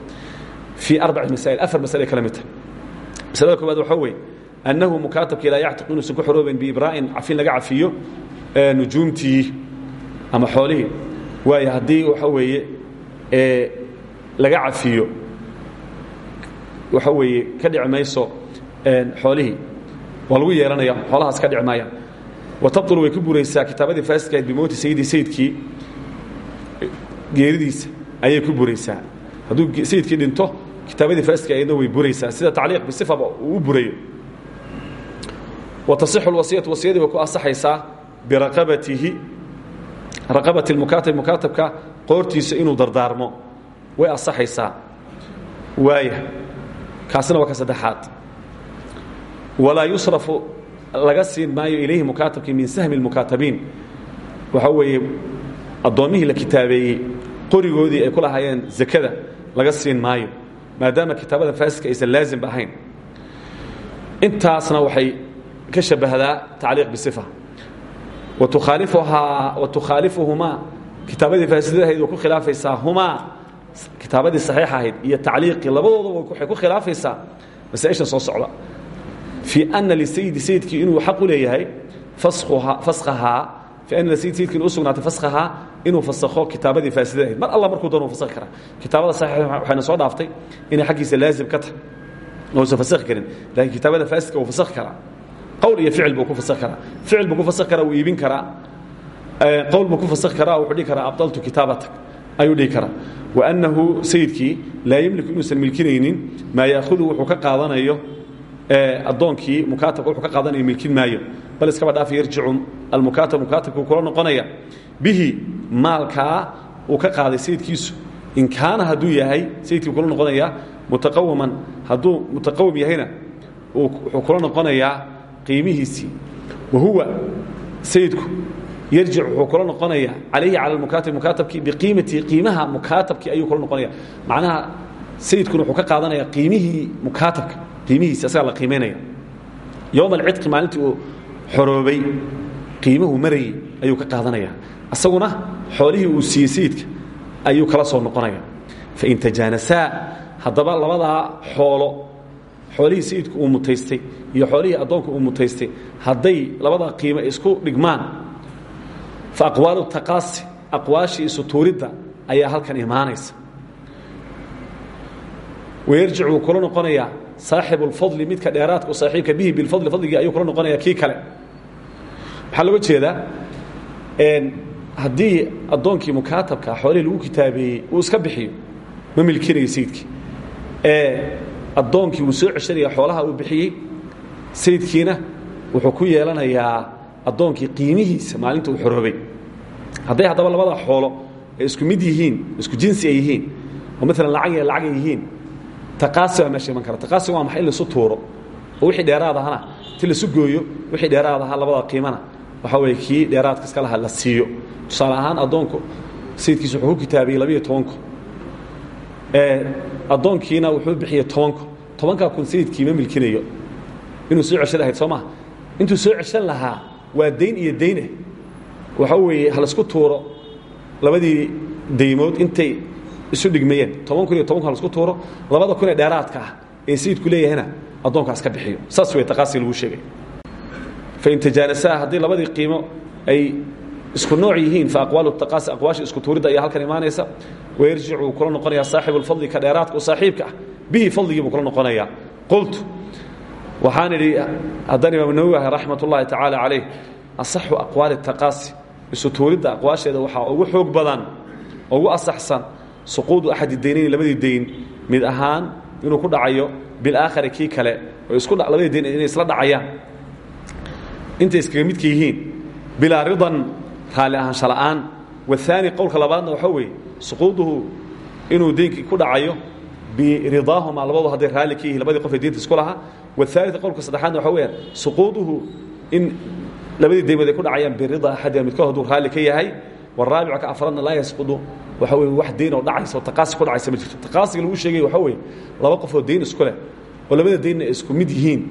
Fii arbaci masaa'il afar masale ay kala mid tahay. Masalada koowaad waxaa weeye annahu mukaatabkii laa yactiq inuusan ku xoroobayn biibraa'in cafin laga cafiyo nujuumtii ama xoolihii waayo haddii waxa weeye laga cafiyo waxa weeye ka dhici mayso xoolihii waa lagu yeelanaya xoolahaas ka dhici maayaan wa tabtulu way ku buraysaa kitaabadii faasidka ahayd bimowti sayidi sayidkii geeridiisa ayay ku buraysaa hadduu sayidkii dhinto kitaabadii faasidka ahaydna way buraysaa sida tacliiq bisifaba uu u burayo biraqabatihi raqabati lmukaatab mukaatabka qoortiisa inuu dardaarmo. Way asaxaysaa waaya kaasina waa ka saddexaad. Walaa yusrafu laga siin maayo ilayhi mukaatabkii min sahmi اlmukaatabiin waxaa weeye addoommihii la kitaabeeyey qorigoodii ay ku lahaayeen zakada laga siin maayo maadaama kitaabada faasidka aysan laazimba intaasna waxay ka shabbahdaa tacliiq bisifa. Watukhaalifuhaa wa tukhaalifuhumaa kitaabadii faasidadahayd oo ku khilaafaysaa. Humaa kitaabadii saxiix ahayd iyo tacliiqii labadooda waxay ku khilaafaysaa. Masaaishan soo socda. Fii ana lisayidi sayidkii inuu xaq u leeyahay faskhahaa fii ana lisayid sayidkii inu sugnaatay faskhahaa inuu fasakho kitaabadii faasidada ahayd mar alla markuu doon u fasakhi karaa kitaabada saxiixa waxayna soo dhaaftay inay xaggiisa laazim ka tahay. Uusan fasakhi karin lakiin kitaabada faasidka wuu fasakhi karaa qowl iyo ficil buu ku fasakhi karaa. Ficil buu ku fasakhi karaa wuu iibin karaa. Qowl buu ku fasakhi karaa wuxuu dhihi karaa abdaltu kitaabatak ayuu dhihi karaa. Waannahu sayidkii laa yemliku inuusan milkinaynin maa yaahudu wuxuu ka qaadanayo addoonkii mukaatabka wuxuu ka qaadanayo milkin maayo. Bal iskaba dhaaf yarjicu almukaatab mukaatabkuu kula noqonaya. Bihi maalkaa uu ka qaaday sayidkiisu in kaana hadduu yahay sayidkii kula noqonaya mutaqawaman hadduu mutaqawam yahayna wuxuu kula noqonayaa qiimihiisii wa huwa sayidku yarjic wuxuu kula noqonaya calayhi cala mukaatab mukaatabkii biqiimatihi qiimaha mukaatabkii ayuu kula noqonaya. Macnaha sayidkuna wuxuu ka qaadanaya qiimihii mukaatabka qiimihiisi asagaa la qiimaynaya yowma alcidqi maalintii uu xoroobay qiimuhu marayey ayuu ka qaadanaya. Asaguna xoolihii uu siiyey sayidka ayuu kala soo noqonaya. Fain tajaanasaa haddaba labadaa xoolo xoolihii sayidku uu mutaystay iyo xoolihii addoonku uu mutaystay hadday labadaa qiimo isku dhigmaan fa aqwaalu taqaasi aqwaashii isutuuridda ayaa halkan imaanaysa. Wayarjic wuu kula noqonayaa saaxibu اlfadli midka dheeraadka u saaxiibka bihi bilfadli fadligii ayuu kula noqonaya kii kale. Waxaa looga jeedaa haddii addoonkii mukaatabka xoolihii lagu kitaabeeyey uu iska bixiyo ma milkinayo sayidkii addoonkii wuu soo ceshanaya xoolaha uu bixiyey sayidkiina wuxuu ku yeelanayaa addoonkii qiimihiisa maalinta uu xoroobay hadday haddaba labada xoolo ay isku mid yihiin isku jinsi ay yihiin oo maalan lacag iyo lacag ay yihiin taqaasi baa meesha iman kara taqaasi waa maxay in laisu tuuro? Oo wixii dheeraad ahana. Ti laisu gooyo wixii dheeraad ahaa labada qiimana. Waxaa weeye kii dheeraadka iska laha la siiyo. Tusaale ahaan addoonku sayidkiisa wuxuu ku kitaabiyey labiiyo tobanku addoonkiina wuxuu bixiyey tobanku tobankaa kun sayidkii ma milkinayo. Inuu soo ceshan lahayd soo maha intuu soo ceshan lahaa waa dayn iyo dayneh waxaa weeye halaisku tuuro labadii daymood intay isu dhigmayeen. Toban kun iyo toban kun halaisku tuuro labada kun ee dheeraadka ah ee sayidku leeyahayna addoonkaas ka bixiyo. Saas wey taqaasi lagu sheegay. Fain tajaanasaa haddii labadii qiimo ay isku nooc yihiin fa aqwaalu taqaasi aqwaasha isku tuuridda ayaa halkan imaanaysa wayarjic wuu kula noqonayaa saaxibu lfadli ka dheeraadka u saaxiibka ah bihi fadligii buu kula noqonayaa qultu waxaan idhi haddaan imaam nawowi ahay raxmat ullahi tacaala waxaa ugu xoog badan ugu asaxsan suquudu axadi daynayn labadii dayn mid ahaan inuu ku dhacayo bilaakhari kii kale oo isku labadii dayn inay isla dhacayaan intay iskaga midka yihiin ridan raalli ahaansha la'aan waاaani qowlka labaadna waxaa weeye suquuduhu inuu diinkii ku dhacayo biridaahuma labadu hadday raalli ka yihiin labadii qofee diinta isku lahaa. Waaalia qowlka saddexaadna waxa weyaan suquuduhu in labadii daymood ay ku dhacayaan birida axadiha midkood hadduu raalli ka yahay. Waraabica ka afraadna laa yasqudu waxa weye wax deyn oo dhacaysa oo taqaasi ku dhacaysa ma jirto. Taqaasiga lagu sheegaya waxa weeye laba qof oo deyn isku leh oo labada deynna ay isku mid yihiin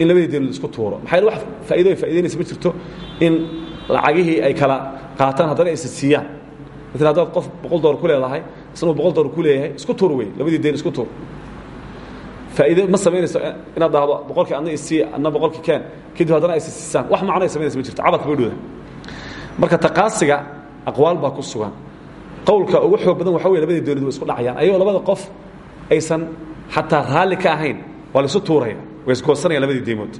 in labadii deyn la isku tuuro. Maxaa wax faa'ido ay faa'idaynaysa ma jirto in lacagihii ay kala qaataan haddana aysa siiyaan maala haddaad qof boqol dolar ku leedahay isna boqol dolar ku leeyahay isku tuur wey labadii dayn isku tuur faa'iido ma samaynayso inaad dhahdo boqolkii adna isii adna boqolkii keen. Kadib haddana aysa siisaan. Wax macno ay samaynaysa ma jirto. Cabadka bay dhowda. Marka taqaasiga aqwaal baa ku sugan. Qowlka ugu xoog badan waxa wey labadii daynood way isku dhacayaan. Ayagoo labada qof aysan xataa raalli ka ahayn waa laisu tuuraya way isgoosanayaan labadii daymood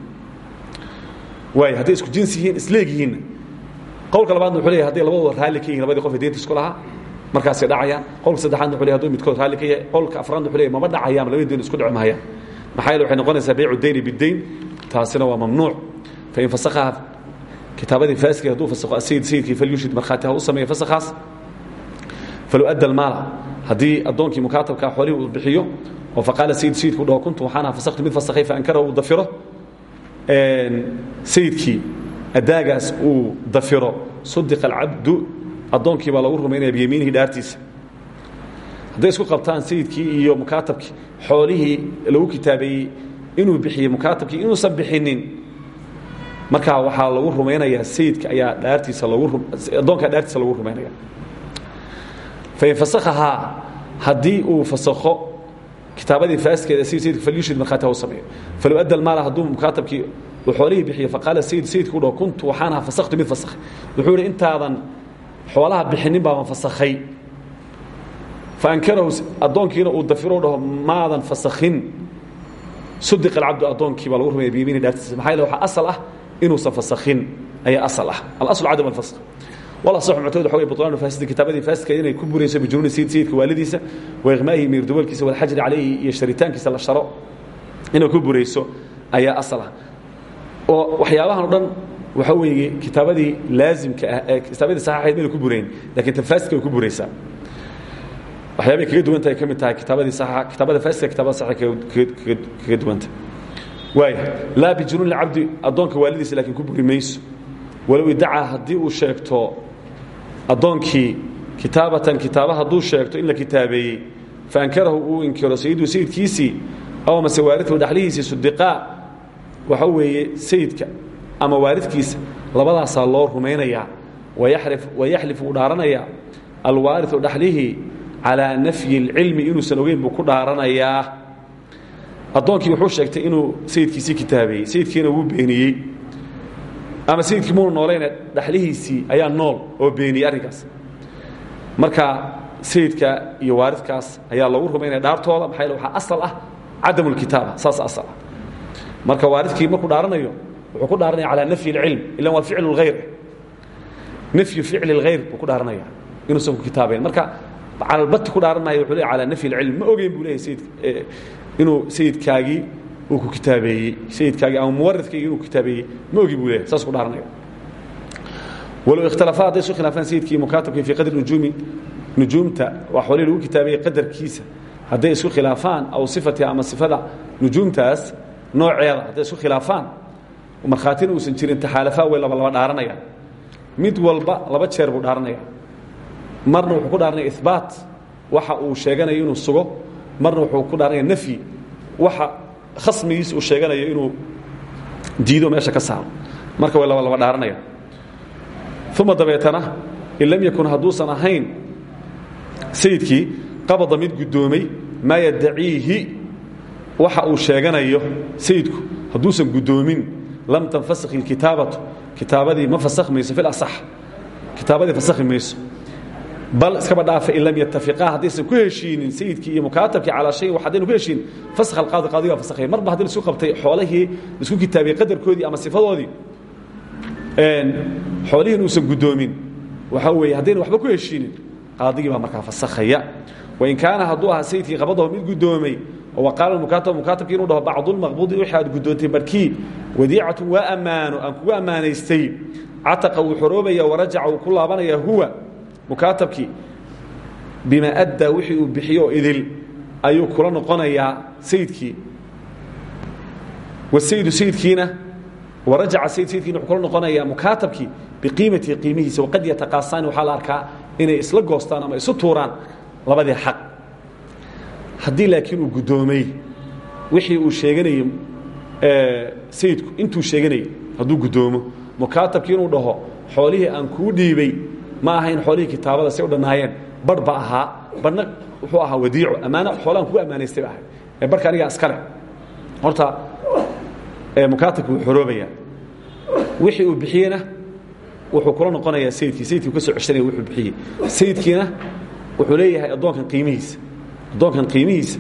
waay hadday isku jinsi yihiin isleeg yihiinna qowlka labaadna wuxuu leeyahay hadday labadooda raalli ka yihiin labadii qof ee deynta isku lahaa markaasay dhacayaan. Qowlka saddexaadna wuxuu leeyahay haduu midkood raalli ka yahay qowlka afraadna wuxuu leeyahay mama dhacayaan labadii dayn isku dhici mahayaan. Maxaa yeele waxay noqonaysaa baycu dayni bidayn taasina waa mamnuuc. Fain fasakhaha kitaabadii faaskii hadduu fasakho asayid sayidkii falyushid markhaati ha u sameeya fasakhaas falow adda almaala haddii addoonkii mukaatabkaa xoolihii uu bixiyo oo faqaala sayid sayidku dhaho kuntu waxaan aha fasaktu mid fasakhay faankarahu uu dafiro. Sayidkii adaagaas uu dafiro. Sudiqa alcabdu addoonkii baa lagu rumaynaya biyamiinihi dhaartiisa. Hadday isku qabtaan sayidkii iyo mukaatabkii xoolihii lagu kitaabeeyey inuu bixiyey mukaatabkii inuusan bixinin. Markaa waxaa lagu rumaynayaa sayidka ayaa dhaartiisa addoonkaa dhaartiisa lagu rumaynaya. Fain fasakhahaa haddii uu fasakho kitaabadii faaskeeda sayid sayidka falyushid markhaati ha u sameeyo falow adda almaala hadduu mukaatabkii uu xoolihii bixiyo faqaala sayid sayidku u dhaho kuntu waxaan ahaa fasaktu mid fasakhay wuxuu ihi intaadan xoolaha bixinin baaban fasakhay. Faankarahu addoonkiina uu dafiro dhaho maadan fasakhin. Sudiq alcabdu addoonkii baa lagu rumaya biyamiini dhaartiisa maxaa yeele waxaa asal ah inuusan fasakhin. Ayaa asal ah. Alaslu cadam alfasq. Walasax muctamad waxa wey butlaanu faasidi kitaabadii faasidka inay ku burayso bijunuuni sayid sayidka waalidiisa wa iqmaa'ihi miirdubalkiisa walxajri calayhi iyo sharitaankiisa la sharo. Inay ku burayso ayaa asal ah oo waxyaabahan dhan waxa weeye kitaabadii laazimka ah ee kitaabadii saxiixayd mayna ku burayn lakiin tan faasidka way ku buraysaa waxyaabay kaga duwan tahay ka mid tahay kitaabadii saxa kitaabada faasidka kitaabada saxixa kaga kaga duwanta waaya laa bijunuuni cabdi addoonka waalidiisa laakiin ku buri mayso. Walow idacaa haddii uu sheegto addoonkii kitaabatan kitaaba hadduu sheegto in la kitaabeeyey faankarahu uu inkiro sayidu sayidkiisii aw mase waaridhu dhaxlihiisii sudiqaa waxa weeye sayidka ama waaridkiisa labadaasaa loo rumaynayaa wayaxlif uu dhaaranayaa alwaariu dhaxlihii calaa nafyi اlcilmi inuusan ogeyn buu ku dhaaranayaa. Addoonkii wuxuu sheegtay inuu sayidkiisii kitaabeeyey sayidkiina wuu beeniyey. Ama sayidkii muunu noolayne dhaxlihiisii ayaa nool oo beeniyey arrinkaas. Marka sayidka iyo waaridkaas ayaa lagu rumaynaya dhaartooda maxaa waxaa asal ah cadam اlkitaaba saas asal ah marka waaridkii markuu dhaaranayo wuxuu ku dhaaranaya calaa nafyi اlcilm ilan waa ficlu اlhayr nafyu ficli اlhayr buu ku dhaaranaya inuusan ku kitaabayn marka calalbati ku dhaaran maayo wuxuu le calaa nafyi اlcilm ma ogeyn buu leeyahy sayid inuu sayidkaagii uu ku kitaabeeyey sayidkaagii ama muwaridkaygii inuu kitaabeeyey ma ogi buu leeyahy saas ku dhaaranaya walow ikhtalafaa hadday isu khilaafaan sayidkii mukaatabkii fii qadri nujuumi nujuumta waa xoolihii lagu kitaabeeyey qadarkiisa hadday isku khilaafaan aw sifati ama sifada nujuumtaas nooceeda hadday isku khilaafaan markhaatina uusan jirin taxaalafaa way laba laba dhaaranayaan. Mid walba laba jeer buu dhaaranaya marna wuxuu ku dhaaranaya ibaat waxa uu sheeganayo inuu sugo. Marna wuxuu ku dhaaranaya nafyi waxa khasmigiisa uu sheeganayo inuu diido meesha ka saaro. Marka way laba laba dhaaranaya uma dabeetana in lam yakun hadduusan ahayn sayidkii qabada mid guddoomay maa yaddaciihi waxa uu sheeganayo sayidku hadduusan guddoomin lam tanfasik ilkitaabatu kitaabadii ma fasakh mayso fi lasax kitaabadii fasakhi mayso bal iskaba dhaafa in lam yatafiqaa haddaysan ku heshiinin sayidkii iyo mukaatabkii calaa shay haddaynu ku heshiin fasakh alqaadi qaadiga fasakhaya. Marba haddii la isku qabtay xoolihii la isku kitaabiyey qadarkoodii ama sifadoodii? Xoolihii inuusan guddoomin waxaa weeye haddayna waxba ku heshiinin qaadigii baa markaa fasakhaya. Wain kaana hadduu ahaa sayidkii qabadaho mid guddoomay mukaatabkii inuu dhaho bacdulmaqbuudi wixii aad guddoontay barkii wadiicatun waa ammaano aan kugu ammaanaystay. Cataqa wuu xoroobaya warajaca wuu ku laabanaya huwa mukaatabkii bima addaa wixii uu idil ayuu kula noqonayaa sayidkii wasayidu sayidkiina warajaca sayid sayidkiina wuxuu kula noqonayaa mukaatabkii biqiimatihi qiimihiisa. Waqad yataqaasaani waxaa la arkaa inay isla goostaan ama isu tuuraan labadii xaq haddii laakiin uu guddoomay wixii uu sheeganayey sayidku intuu sheeganayay hadduu guddoomo mukaatabkii inuu dhaho xoolihii aan kuu dhiibay ma ahayn xoolihii kitaabada say u dhannaayeen barh ba ahaa barhna wuxuu ahaa wadiico ammaano xoolaan kugu ammaanaystay ba ahay ee barhka anigaa iskale horta mukaatabki wuu xoroobayaa wixii uu bixiyena wuxuu kula noqonayaa sayidkii sayidkii ka soo ceshanaya wuxuu bixiyey. Sayidkiina wuxuu leeyahay addoonkan qiimihiisa addoonkan qiimihiisa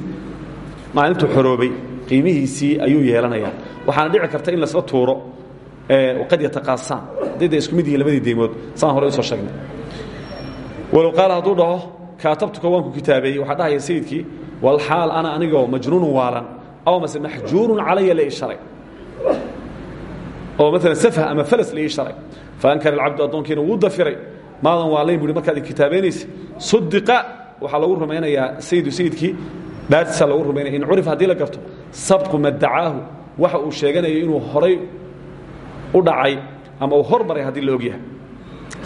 maalintuu xoroobay qiimihiisii ayuu yeelanayaa. Waxaana dhici karta in lasla tuuro qad yataqaasaan. Hadday da isku mid yihiin labadii deymood saan hore u soo sheegnay. Walow qaala hadduu dhaho kaatabtuka waan ku kitaabeeyey waxaa dhahaya sayidkii walxaal ana anigoo majnuunun waalan aw mase maxjuurun calaya la ii sharay. Oo maalan safh ama falas la ii sharay. Faankara alcabdu addoonkiina wuu dafiray. Maadan waalayn buhi markaad kitaabeynaysa sudiqa waxaa lagu rumaynayaa sayidu sayidkii dhaartiisaa lagu rumaynaya in curif haddii la garto sabqu madacaahu waxa uu sheeganayo inuu horay u dhacay ama uu hormaray haddii la og yahay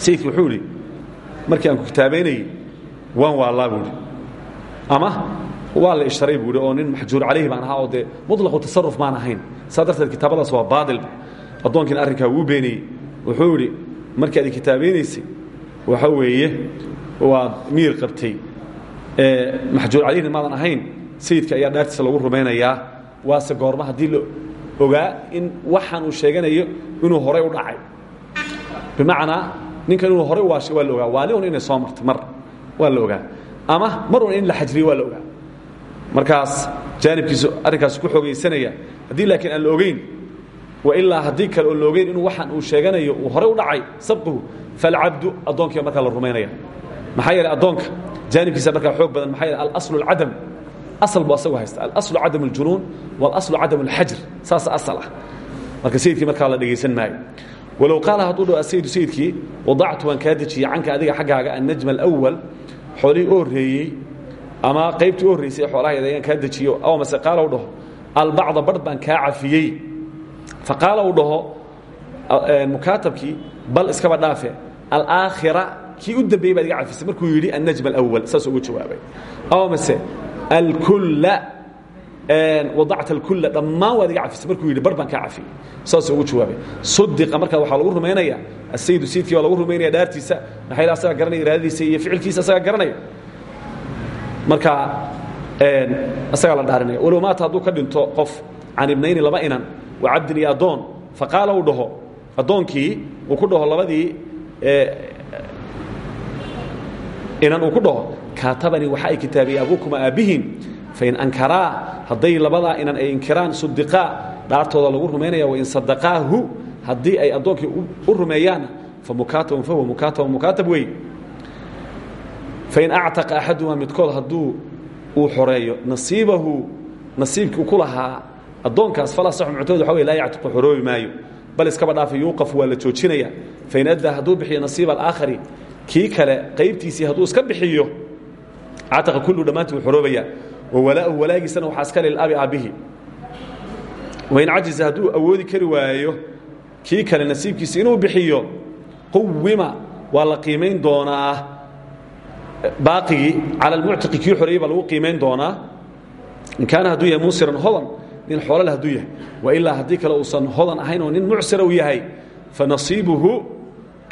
sayidkii wuxuu idhi markii aan ku kitaabaynayey waan waallaa buuhi ama waa la isharay buuhi oo nin maxjuur calayhi baan ahaa oo dee muطlaqu tasaruf maan ahayn. Saa darteed kitaabadaas waa baadilba addoonkiina arrinkaa wuu beeniyey. Wuxuu idhi markii aad kitaabaynaysay waxa weeye waad miyir qabtay maxjuur calayhna maadan ahayn sayidka ayaa dhaartiisa lagu rumaynayaa. Waase goorma haddii la ogaa in waxaan uu sheeganayo inuu horay u dhacay. Bimacnaa ninkan inuu horay u waashay waa la ogaa. Waali un inay soo martay mar waa la ogaa. Ama mar un in la xajriyo waa la ogaa. Markaas jaanibkiisu arrinkaas ku xoogaysanaya haddii laakiin aan la ogeyn wailaa haddii kale oon la ogeyn inuu waxaan uu sheeganayo uu horey u dhacay sabquhu falcabdu addoonkiiba markaa la rumaynaya. Maxaa yeeley addoonka jaanibkiisa markaa xoog badan maxaa yeele alaslu alcadam. Asal buu asagu haysta alaslu cadam aljunuun waalaslu cadam alxajr saasa asal ah. Marka sayidkii markaa la dhegaysan maayo. Walow qaala hadduu dhaho asayidu sayidkii wadactu waan kaa dejiyey canka adiga xaggaaga annajma alawal xoolihii u horreeyey ama qaybtii u horreysay xoolahayda ayaan kaa dejiyo aw mase qaala u dhaho albacda barh baan kaa cafiyey. Faqaala uu dhaho mukaatabkii bal iskaba dhaafe alaakhira kii u dambeeyey baad iga cafisay markuu yidhi annajm alawal saas ugu jawaabay. Aw mase alkulla wadacta alkulla dhammaan waad iga cafisay markuu yidhi bar baan kaa cafiyey saasuu ugu jawaabay. Sudiqa markaa waxaa lagu rumaynaya asayidu sayidkii waa lagu rumaynaya dhaartiisa maxaa yidhi asaga garanaya iraadadiisa iyo ficilkiisa asaga garanaya. Marka asagaa la dhaarinaya walow maata hadduu ka dhinto qof can ibnayni laba inan wa cabdin iyo addoon faqaala uu dhaho. Addoonkii uu ku dhaho labadii inan uu ku dhaho kaatabanii waxa ay kitaabiyey abuukuma aabbihiin fain ankaraa hadday labadaa inan ay inkiraan sudiqaa dhaartooda lagu rumaynaya wain sadaqaahu haddii ay addoonkii u rumeeyaanna famukaatabun fahuwa mukaatabun mukaatab wey fain actaqa axadumaa midkood hadduu uu xoreeyo nasiibahu nasiibkii ku lahaa addoonkaas falaa saxu muctamad waxa wey laa yactiqu xoroobi maayo bal iskaba dhaafa yuuqaf waa la joojinaya. Fain addaa hadduu bixiyo nasiiba alaakhari kii kale qaybtiisii hadduu iska bixiyo cataqa kullu dhammaantii wuu xoroobaya wa walaa'uhu walaagiisana waxaa iska lilabi aabbihi wain cajiza hadduu awoodi kari waayo kii kale nasiibkiisi inuu bixiyo quwima waa la qiimayn doonaa. Baaqigii cala almuctiqi kii lagu qiimayn doonaa. In kaana hadduu yahay muusiran hodan nin xoolole hadduu yahay. Wailaa haddii kale uusan hodan ahayn oo nin mucsira uu yahay fa nasiibuhu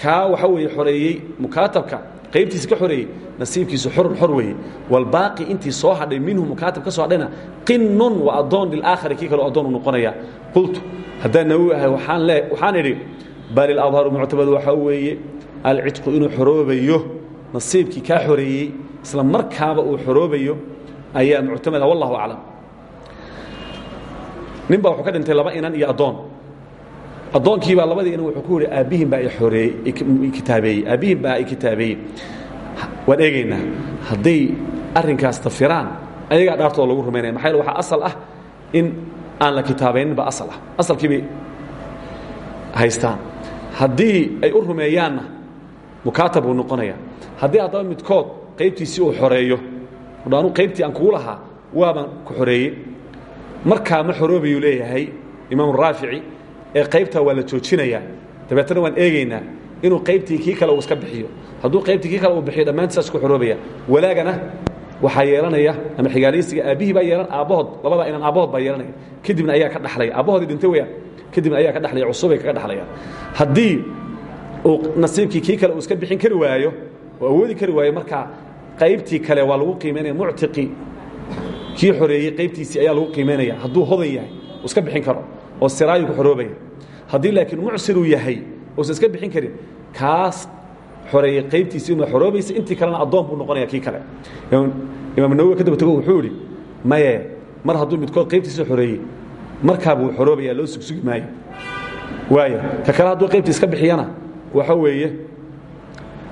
kaa waxa weeye xoreeyey mukaatabka qaybtiisa ka xoreeyey nasiibkiisu xorun xor weeye. Walbaaqi intii soo hadhay minhu mukaatab ka soo hadhayna qinnun waa addoon lilaakhari kii kaleo addoon u noqonaya. Qultu haddaan nawi ahay waaan le waxaan idhi bal iladharu muctamad waxaa weeye alcidqu inuu xoroobayo nasiibkii kaa xoreeyey isla markaaba uu xoroobayo ayaa muctamada wallahu aclam. Nin baa ka dhintay laba inan iyo addoon addoonkiibaa labadii inan wuxuu ku yihi aabbihin baa oreeyey kitaabeeyey aabbihin baa i kitaabeeyey waan eegaynaa hadday arrinkaas tafiraan ayagaa dhaartooda lagu rumaynaya. Maxaa waxaa asal ah in aan la kitaabaynin ba asal ah. Asalkiibay haystaan. Haddii ay u rumeeyaanna mukaatab buu noqonaya haddii haddaba midkood qaybtiisii uu xoreeyo udhaanu qaybtii aan kugu lahaa waabaan ku xoreeyey. Markaa ma xoroobayuu leeyahay imaam raafici ee qaybtaa waa la joojinayaa dabeetana waan eegaynaa inuu qaybtii kii kale uu iska bixiyo. Hadduu qaybtii kii kale uu bixiyo dhammaantii saas ku xoroobaya walaagana waxaa yeelanaya ama xigaaliysiga aabbihii baa yeelan aabbahood labadaa inan aabbahood baa yeelanaya. Kadibna ayaa ka dhaxlaya. Aabbahoodii dhintay weyaan kadibna ayaa ka dhaxlaya cusubay kaga dhaxlayaan haddii uu nasiibkii kii kale uu iska bixin kari waayo oo awoodi kari waayo markaa qaybtii kale waa lagu qiimaynaya muctiqi kii xoreeyey qaybtiisii ayaa lagu qiimaynaya hadduu hodan yahay uu iska bixin karo oo siraayu ku xoroobaya haddii laakiin mucsiruu yahay uusan iska bixin karin kaas xoreeyey qaybtiisii uma xoroobaysa intii kalena addoon buu noqonaya kii kale. Imaam nawowi ka daba tago wuxuu idhi maye mar hadduu midkood qaybtiisa xoreeyey markaa buu xoroobaya loo sugsugi maayo. Waaya ka kale hadduu qaybtii iska bixiyana waxa weeye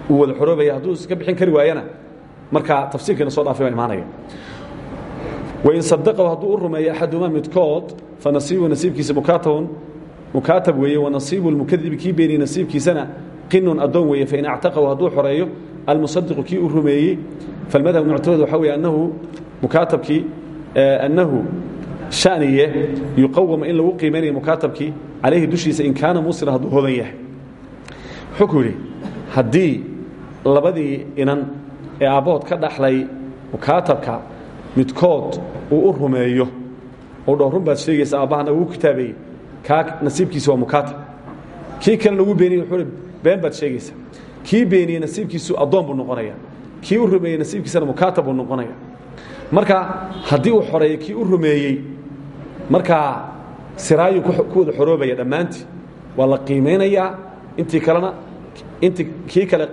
uu wada xoroobaya hadduu iska bixin kari waayana markaa tafsiirkiina soo dhaafay baa imaanaya wain sadaqahu hadduu u rumeeyo axadumaa midkood fa nasiibu nasiibkiisa mukaatabun mukaatab weeye wanasiibu lmukadibi kii beeniye nasiibkiisana qinun addoon weeye fain actaqahu hadduu xoreeyo almusadiqu kii u rumeeyey falmadhab muctamad waxaa weeye annahu mukaatabkii annahu shaniye yuqawama in lagu qiimaynayo mukaatabkii calayhi dushiisa in kaana musira hadduu hodan yahay wuxuu yidhi haddii labadii inan ee aabbahood ka dhaxlay mukaatabka midkood uu u rumeeyo u dho run baad sheegaysa aabbahana uu kitaabeeyey kaa nasiibkiisa waa mukaatab kii kalena ugu beeniye wuxuu been baad sheegaysa. Kii beeniyey nasiibkiisu addoon buu noqonaya kii u rumeeyey nasiibkiisana mukaatab uu noqonaya marka haddii uu xoreeyo kii u rumeeyey markaa siraayuu ku wada xoroobaya dhammaantii waa la qiimaynayaa intii kalena inti kii kale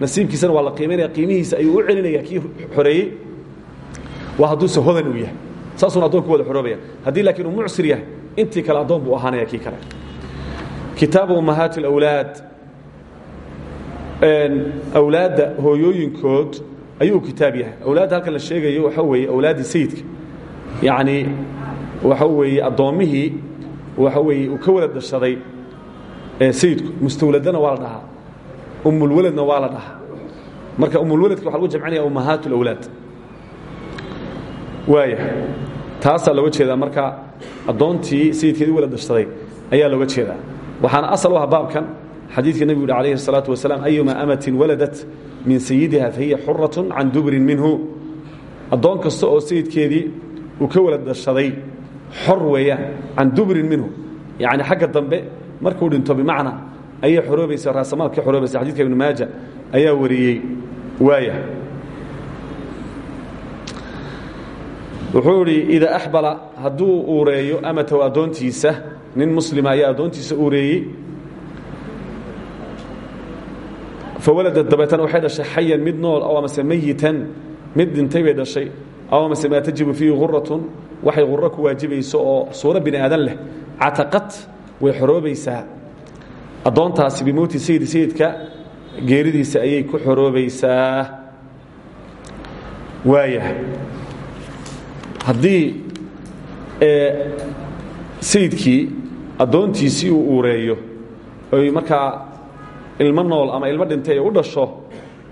nasiibkiisana waa la qiimaynaya qiimihiisa ayuu u celinaya kii xoreeyey. Waa hadduuse hodan uu yahay saasuuna addoon ku wada xoroobaya haddii laakiin uu mucsir yahay intii kale addoon buu ahaanaya kii kale. Kitaabu ummahaati اlawlaad awlaadda hooyooyinkood ayuu kitaab yahay. Awlaadda halkan la sheegayo waxa weeye awlaaddii sayidka yacni waxa weeye addoommihii waxa weeye uu ka wala dashaday sayidku mustawladana waa la dhahaa. Umulwaladna waa la dhahaa. Marka umulwaladka waxa lagu jamcinaya ummahaat اlawlaad waaya taasaa looga jeedaa marka addoontii sayidkeedii wala dashaday ayaa looga jeedaa waxaana asal u ah baabkan xadiidka nebigu yhi alayhi الsalaaةu wasalaam ayuma amatin waladat min sayidiha fahiya xuraة can dubrin minhu addoon kasta oo sayidkeedii uu ka wala dashaday xor weeyaan can dubrin minhu yani xagga dambe markuu dhinto bimacna ayay xoroobaysa raasamaad ka xoroobaysa xadidka ibnu maaja ayaa wariyey waaya wuxuu idhi idaa axbala hadduu uureeyo amatow addoontiisa nin muslima ayaa addoontiisa uureeyey. Fawaladat dabeetana waxay dhashay mid nool aw amase mayitan mid dhintay bay aw amase maa tajibu fiihi guratun waxay quro ku oo suuro bini aadan leh. Cataqad way xoroobaysaa addoontaasi bimowti sayidi sayidka geeridiisa ayay ku xoroobaysaa waaya haddii sayidkii addoontiisii uu uureeyo oy markaa ilmo nool ama ilmo dhintay ay u dhasho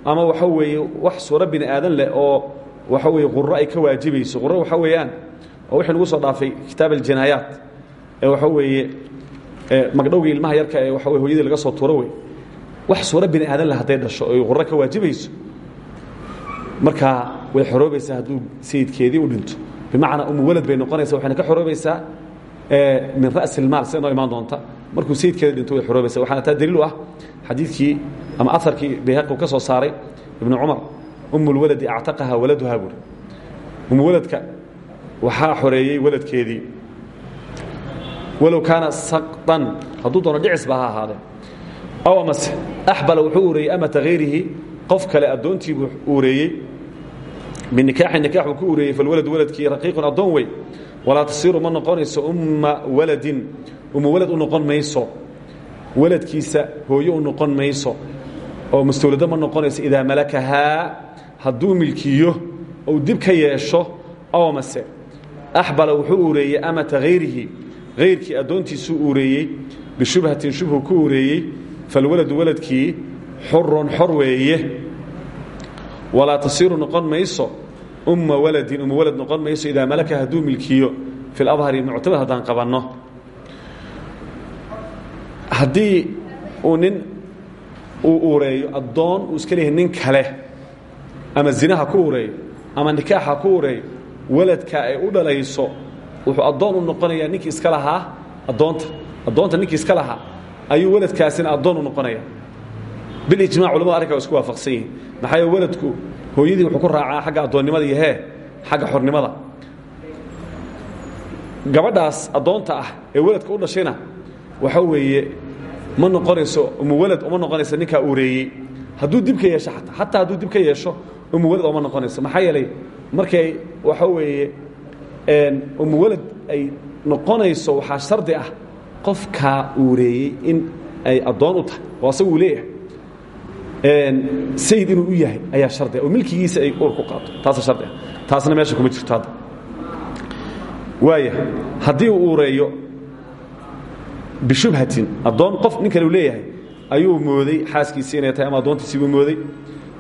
ama waxa weeye wax suuro bini aadan leh oo waxa weeye quro ay ka waajibayso quro waxa weeyaan oo wixii nagu soo dhaafay kitaab aljinaayaat ee waxa weeye magdhowgii ilmaha yarka ee waxa weye hoyadii laga soo tuuro wey wax suuro bini aadan leh hadday dhasho oy quro ka waajibayso markaa way xoroobaysaa hadduu sayidkeedii u dhinto bimacnaa umu walad bay noqonaysa waxayna ka xoroobaysaa min ra's ilmaal sida noo imaan doonta. Markuu sayidkeeda dhinto way xoroobaysa waxaana taa daliil u ah xadiidkii ama aharkii bayhaqi uu ka soo saaray ibnu cumar umulwaladi actaqaha waladuhaa buuri umwaladka waxaa xoreeyey waladkeedii. Walow kaana saqطan hadduu doono dhicisba ha ahaadee. Aw amase axbala wuxuu ureeyey amata hayrihi qof kale addoontii buu uureeyey binikaaxi nikaax buu ku ureeyey falwalad waladkii raqiiqun addoon wey walaa tasiiru ma noqonayso umma waladin. Umma walad u noqon mayso. Waladkiisa hooyo u noqon mayso. Oo mustawlado ma noqonayso idaa malakahaa hadduu milkiyo ou dib ka yeesho aw mase axbala wuxuu ureeyey amata hayrihi hayrkii addoontiisuu ureeyey bishubhatin shubhu ku ureeyey falwaladu waladkii xurun xor weeye walaa tasiiru noqon mayso umma waladin umma walad noqon mayso idaa malaka hadduu milkiyo fi ladhari muctamad haddaan qabanno. Haddii uu nin uu ureeyo addoon uu iska leeyahay nin kale ama zinaha ku ureeyo ama wuxuu addoon u noqonayaa ninkii iska lahaa addoonta ninkii iska ayuu waladkaasina addoon u noqonaya bilijmac culamada arrinka waa isku waafaqsan yihiin maxaa yeele waladku hooyadii wuxuu ku raacaa xagga addoonnimada iyo hee xagga xornimada. Gabadhaas addoonta ah ee waladka u dhashayna waxa weeye ma noqonayso umuwalad uma noqonayso ninkaa ureeyey hadduu dib ka yeesho ataa xataa hadduu dib ka yeesho umuwalad uma noqonayso. Maxaa yeelay markay waxa weeye umuwalad ay noqonayso waxaa shardi ah qofkaa uureeyey in ay addoon u tahay. Oo asagu uu leeyahay sayid inuu u yahay ayaa shardi ah. Oo milkigiisa ay ur ku qaato. Taasa shardi ah. Taasna meesha kuma jirto hadda. Waaya haddii uu uureeyo bishubhatin addoon qof nin kale u leeyahay ayuu mooday xaaskiisii inay tahay ama addoontiisiibuu mooday.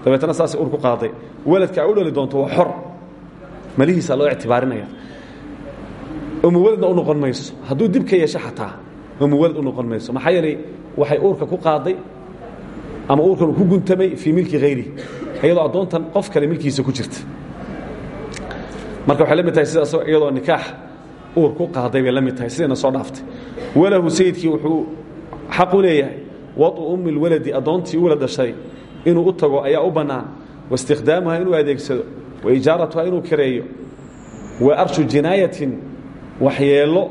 Dabeetna saasay ur ku qaaday. Waladka ay u dhali doonto waa xor. Malihiisa loo ictibaarinaya. Umuwaladna u noqon mayso. Hadduu dib ka yeesho xataa umuwalad u noqon mayso. Maxaa yeelay waxay uurka ku qaaday ama uurkan uu ku guntamay fii milki hayrihi iyadoo addoontan qof kale milkiisa ku jirta. Marka waxay la mid tahay sidaas iyadoo nikaax uur ku qaaday bay la mid tahay sidayna soo dhaaftay. Walahu sayidkii wuxuu xaq u leeyahay wadu ummi lwaladi addoontii u wala dhashay inuu u tago ayaa u bannaan waistikhdaamuha inuu adeegsado wa ijaaratuha inuu kareeyo wa arshu jinaayatin waxyeello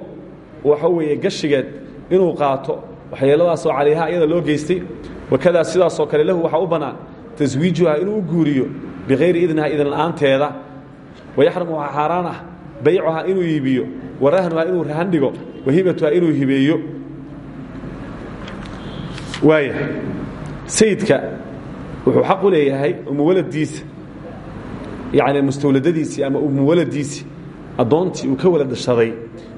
waxa weeye gashigeed inuu qaato waxyeelladaasoo calayha iyada loo geystay wakadaa sidaasoo kale lahu waxaa u bannaan taswiijuha inuu u guuriyo bikayri idniha idin la'aanteeda wayaxramu waxaa xaaraan ah baycuha inuu iibiyo wa rahnuha inuu rahan dhigo wa hibatuha inuu hibeeyo. Waaya sayidka wuxuu xaq u leeyahay umuwaladiisa yacni mustawladadiisii ama umuwaladiisii addoontii uu ka wala dhashaday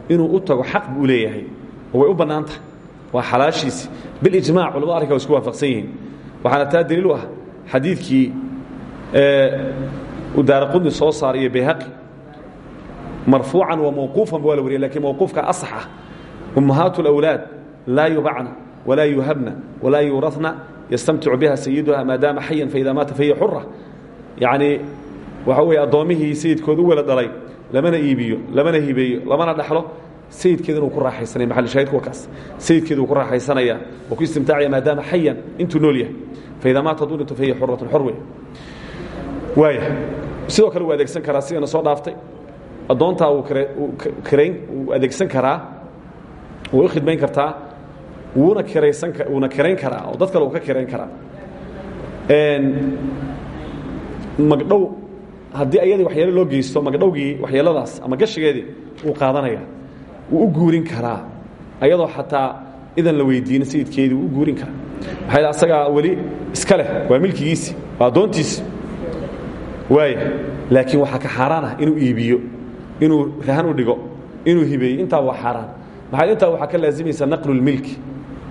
inuu u tago xaq buu leeyahay way u bannaan tahay waa xalaashiisi bilijmac culamada arrinka wa isku waafaqsan yihiin. Taa daliil u ah xadiidkii uu daara qudni soo saaray iyo bayhaqi. Marfuucan wa mawquufan waa la wariya lakiin mawquufka asax ah ummahaatu اlawlaad laa yubacna walaa yuhabna walaa yuurahna yastamticu biha sayiduha maadaama xayan faida maata fahiya xura yacnii waxa weeye addoommihii sayidkooda u wala dhalay lamana iibiyo lamana hibeeyo lamana dhaxlo sayidkeeda inuu ku raaxaysanaya maxal shaahidku waa kaas. Sayidkeeda uu ku raaxaysanaya oo ku istimtaacaya maadaama xayan intuu nool yahay. Faida maata dhinto fahiya xuratun xor wey waaya sidoo kale wuu adeegsan karaa sidana soo dhaaftay. Addoontaa wuu adeegsan karaa way u khidmayn kartaa wuuna kiraysan wuuna kirayn karaa oo dad kale uu ka kirayn karaa. Magdhow haddii ayadii waxyaalo loo geysto magdhowgii waxyeeladaas ama gashigeedii wuu qaadanaya wuu u guurin karaa. Ayadoo xataa idan la weydiinin sayidkeedii wuu u guurin karaa. Maxaa asagaa weli iska leh waa milkigiisi waa addoontiisi waaya laakiin waxaa ka xaaraan ah inuu iibiyo inuu rahan u dhigo inuu hibeeyo intaa waa xaaraan. Maxaa intaa waxaa ka laazimaysa naqlulmilki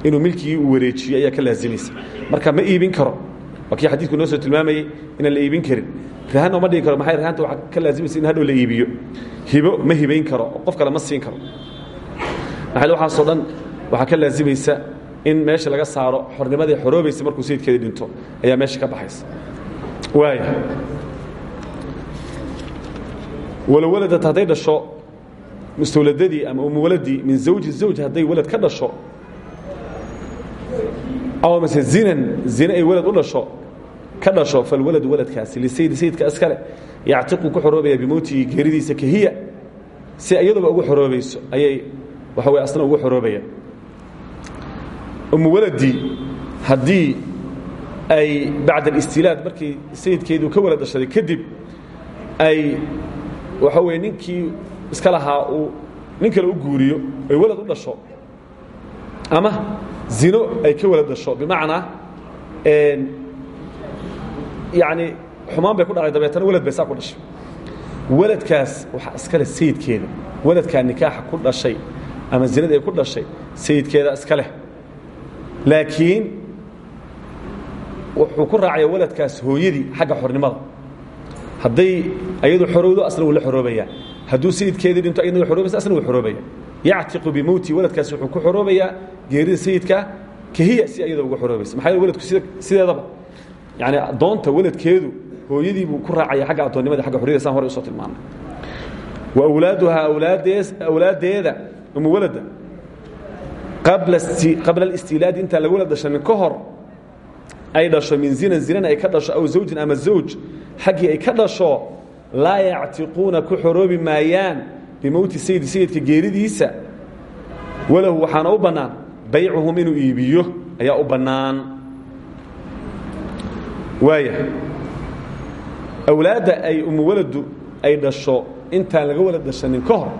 inuu milkigii uu wareejiyo ayaa ka laazimaysa marka ma iibin karo. Waa kii xadiidku noo soo tilmaamayey inaan la iibin karin. Rahanoo ma dhigi karo. Maxay rahanta waxaa ka laazimaysa in hadhow la iibiyo. Hibo ma hibayn karo. Qof kale ma siin karo waxaasoo dhan waxaa ka laazimaysa in meesha laga saaro xornimadii xoroobaysa markuu sayidkeedii dhinto ayaa meesha ka baxaysa. Waaya walow waladat hadday dhasho mustawladadii ama umuwaladii min zawji zawj hadday walad ka dhasho aw mase zinan zine ay walad u dhasho ka dhasho falwaladu waladkaasi lisaydi sayidka iskale yactiqu ku xoroobaya bimowtihi geeridiisa kahiya si iyaduba ugu xoroobayso ayay waxa wey asna ugu xoroobaya. Umuwaladii haddii ay bacda alistilaad markii sayidkeeduu ka dhashaday kadib ay waxa weye ninkii iska lahaa uu nin kale guuriyo ay walad u dhasho ama zino ay ka walad dhasho bimacnaa yani xumaan bay ku dhacday dabeetana walad bay ku dhashay. Waladkaas waxaa iskale sayidkeeda. Waladkaa nikaaxa ku dhashay ama zinada ay ku dhashay sayidkeeda iska leh. Laakiin wuxuu ku raacaya waladkaas hooyadii xagga xornimada. Hadday ayadu xorowdo asna wuu la xoroobaya hadduu sayidkeedii dhinto ayadna way xoroobaysa asna wuu xoroobaya yactiqu bimowtii waladkaasi wuxuu ku xoroobayaa geerida sayidka kahiya si ayada uga xoroobaysa. Maxaa yeele waladku sideedaba. Yani addoonta waladkeedu hooyadii buu ku raacaya agga addoonnimada agga xorriyada san hore u soo tilmaanay. Wa awlaaduhaa awlaaddeeda umuwalada qabla alistiilaadi intaan laga walad dhashanin ka hor ay dhasho min zinan zinana ay ka dhasho aw zawjin ama zawj xaggii ay ka dhasho laa yactiquuna ku xoroobi maayaan bimowti sayidi sayidka geeridiisa walahu waxaana u bannaan baycuhum inuu iibiyo ayaa u bannaan. Waaya awlaadda ay umuwaladu ay dhasho intaan laga wala dhashanin ka hor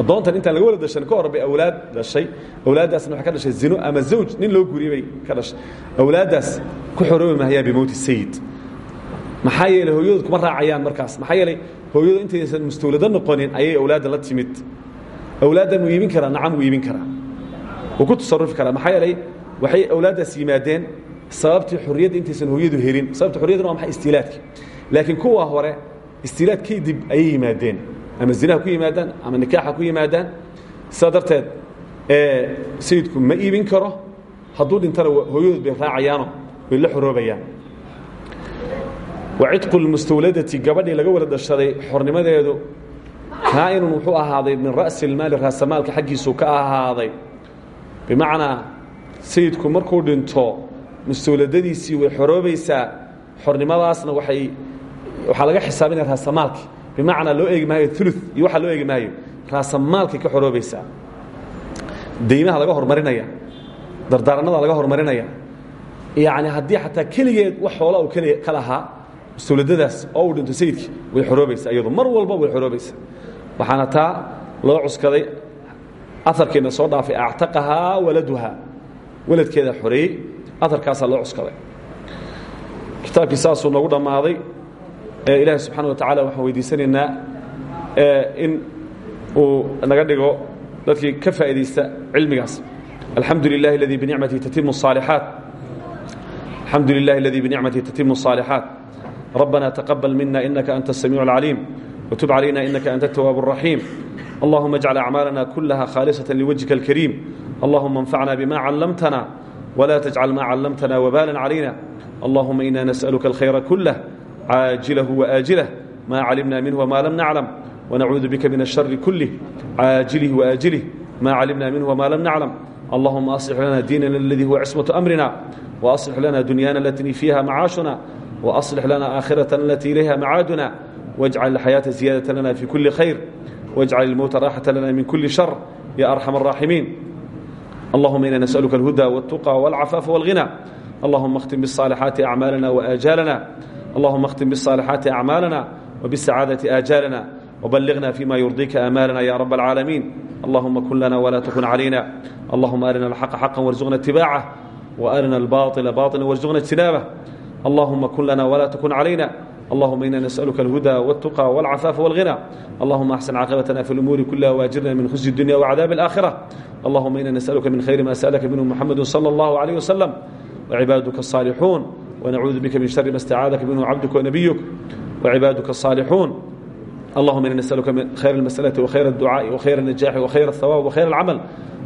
addoontan intaan laga wala dhashanin ka hor bay awlaad dhashay. Awlaaddaasna waxay ka dhashay zino ama zawj. Nin loo guuriyey bay ka dhashay. Awlaaddaas ku xoroobi mahayaa bimowti sayid maxaa yeeley hooyadood kuma raacayaan markaas. Maxaa yeelay hooyadu intaysan mustawlado noqonin ayay awlaadda la timid. Awlaaddan wuu iibin karaa nacam wuu iibin karaa. Wuu ku tasarufi karaa. Maxaa yeelay waxay awlaaddaas yimaadeen sababtii xorriyadda intaysan hooyadu helin. Sababta xorriyaduna waa maxay istiilaadka laakiin kuwa hore istiilaad kadib ayay yimaadeen ama zinaha ku yimaadaan ama nikaaxa ku yimaadaan sidaa darteed sayidku ma iibin karo hadduu dhintana hooyadood bay raacayaano way la xoroobayaan. Wacidqu lmustawladati gabadhii laga wala dhashaday xornimadeedu kaa'inun wuxuu ahaaday min ra'si ilmaali raasamaalka xaggiisuu ka ahaaday. Bimacnaa sayidku markuu dhinto mustawladadiisii way xoroobaysaa xornimadaasna waay waxaa laga xisaabinaya raasamaalki bimacnaa loo eegi maayo ulu iyo waxaa loo eegi maayo raasamaalkay ka xoroobaysaa deymaha laga hormarinaya dardaaranada laga hormarinaya. Yani haddii xataa keligeed wax xoola uu ka lahaa sawladadaas oo uu dhinto sayidkii way xoroobaysaa iyadu mar walba way xoroobaysaa. Waxaana taa loo cuskaday aarkeena soo dhaafay actaqahaa waladuha. Waladkeeda xoreeyey aarkaasaa loo cuskaday. Kitaabkii saasuu noogu dhammaaday ilaahi subxana wa tacala waxaan weydiisanaynaa in uu naga dhigo dadkii ka faa'iidaysta cilmigaas alxamdu lilahi اladii binicmatihi tatimu الصaalixaat الحمد لله الذي بنعمته تتم الصالحات ربنا تقبل منا إنك أنت السميع العليم وتب علينا إنك أنت التواب الرحيم اللهم اجعل أعمالنا كلها خالصة لوجهك الكريم اللهم انفعنا بما علمتنا ولا تجعل ما علمتنا وبالا علينا اللهم إنا نسألك الخير كله عاجله وآجله ما علمنا منه وما لم نعلم ونعوذ بك من الشر كله عاجله وآجله ما علمنا منه وما لم نعلم اللهم أصلح لنا ديننا الذي هو عصمة أمرنا وأصلح لنا دنيانا التي فيها معاشنا وأصلح لنا آخرتنا التي إليها معادنا واجعل الحياة زيادة لنا في كل خير واجعل الموت راحة لنا من كل شر يا أرحم الراحمين اللهم إنا نسألك الهدى والتقى والعفاف والغنى اللهم اختم بالصالحات أعمالنا وآجالنا اللهم اختم بالصالحات أعمالنا وبالسعادة آجالنا وبلغنا فيما يرضيك آمالنا يا رب العالمين اللهم كن لنا ولا تكن علينا اللهم أرنا الحق حقا وارزقنا اتباعه وأرنا الباطل باطلا وارزقنا اجتنابه اللهم كن لنا ولا تكن علينا اللهم إنا نسألك الهدى والتقى والعفاف والغنى اللهم أحسن عاقبتنا في الأمور كلها وأجرنا من خزي الدنيا وعذاب الآخرة اللهم إنا نسألك من خير ما سألك منه محمد صلى الله عليه وسلم وعبادك الصالحون ونعوذ بك من شر ما استعاذك منه عبدك ونبيك وعبادك الصالحون اللهم إنا نسألك من خير المسألة وخير الدعاء وخير النجاح وخير الثواب وخير العمل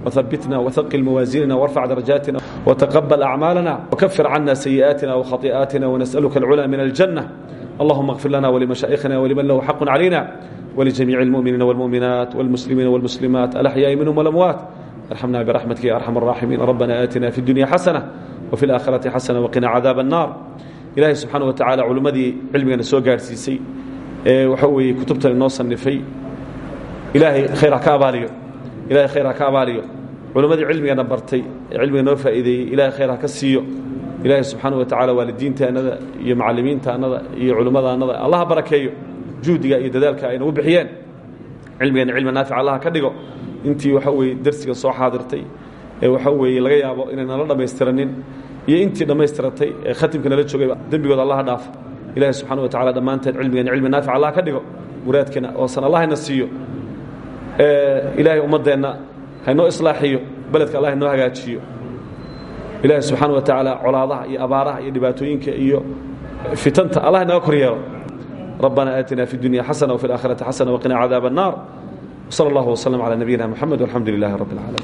وثبتنا وثقل موازيننا وارفع درجاتنا وتقبل أعمالنا وكفر عنا سيئاتنا وخطيئاتنا ونسألك العلا من الجنة اللهم اغفر لنا ولمشائخنا ولمن له حق علينا ولجميع المؤمنين والمؤمنات والمسلمين والمسلمات الأحياء منهم والأموات ارحمنا برحمتك يا أرحم الراحمين ربنا آتنا في الدنيا حسنة وفي الآخرة حسنة وقنا عذاب النار إلهي سبحانه وتعالى علمدي علمنا سوى قارسيسي وحوي كتبتنا نوصل نفي إلهي خير كاباليو إلهي خير كاباليو علمدي علمنا برتي علمنا نوفى إذي إلهي خير كسيو ilaahay subxaana wa tacaala waalidiintaanada iyo macallimiintaanada iyo culimmadaanada allaha barakeeyo juhdiga iyo dadaalka ayna u bixiyeen cilmigeenna cilmi naafic allaha ka dhigo intii waxa weeye darsiga soo xaadirtay ee waxa weeye laga yaabo inay nala dhammaystiranin iyo intii dhammaystiratay ee khatimka nala joogayba dembigooda allaha dhaafo ilaahay subxana wa tacala dhammaanteen cilmigeenna cilmi naafic allaha ka dhigo muraadkeena oosan allahayna siiyo ilaahay ummaddeenna haynoo islaaxiyo beledka allah haynoo hagaajiyo ilaahi subxaana wa tacaala colaadaha iyo abaaraha iyo dhibaatooyinka iyo fitanta allah inaga kor yeelo rabbana aatina fi اdunya xasana wfi اlaakhirati xasana waqina cadaab الnar wsala اllah wslm calى nabiyina mxamed walxamdu lilahi rabb اlcaalamiin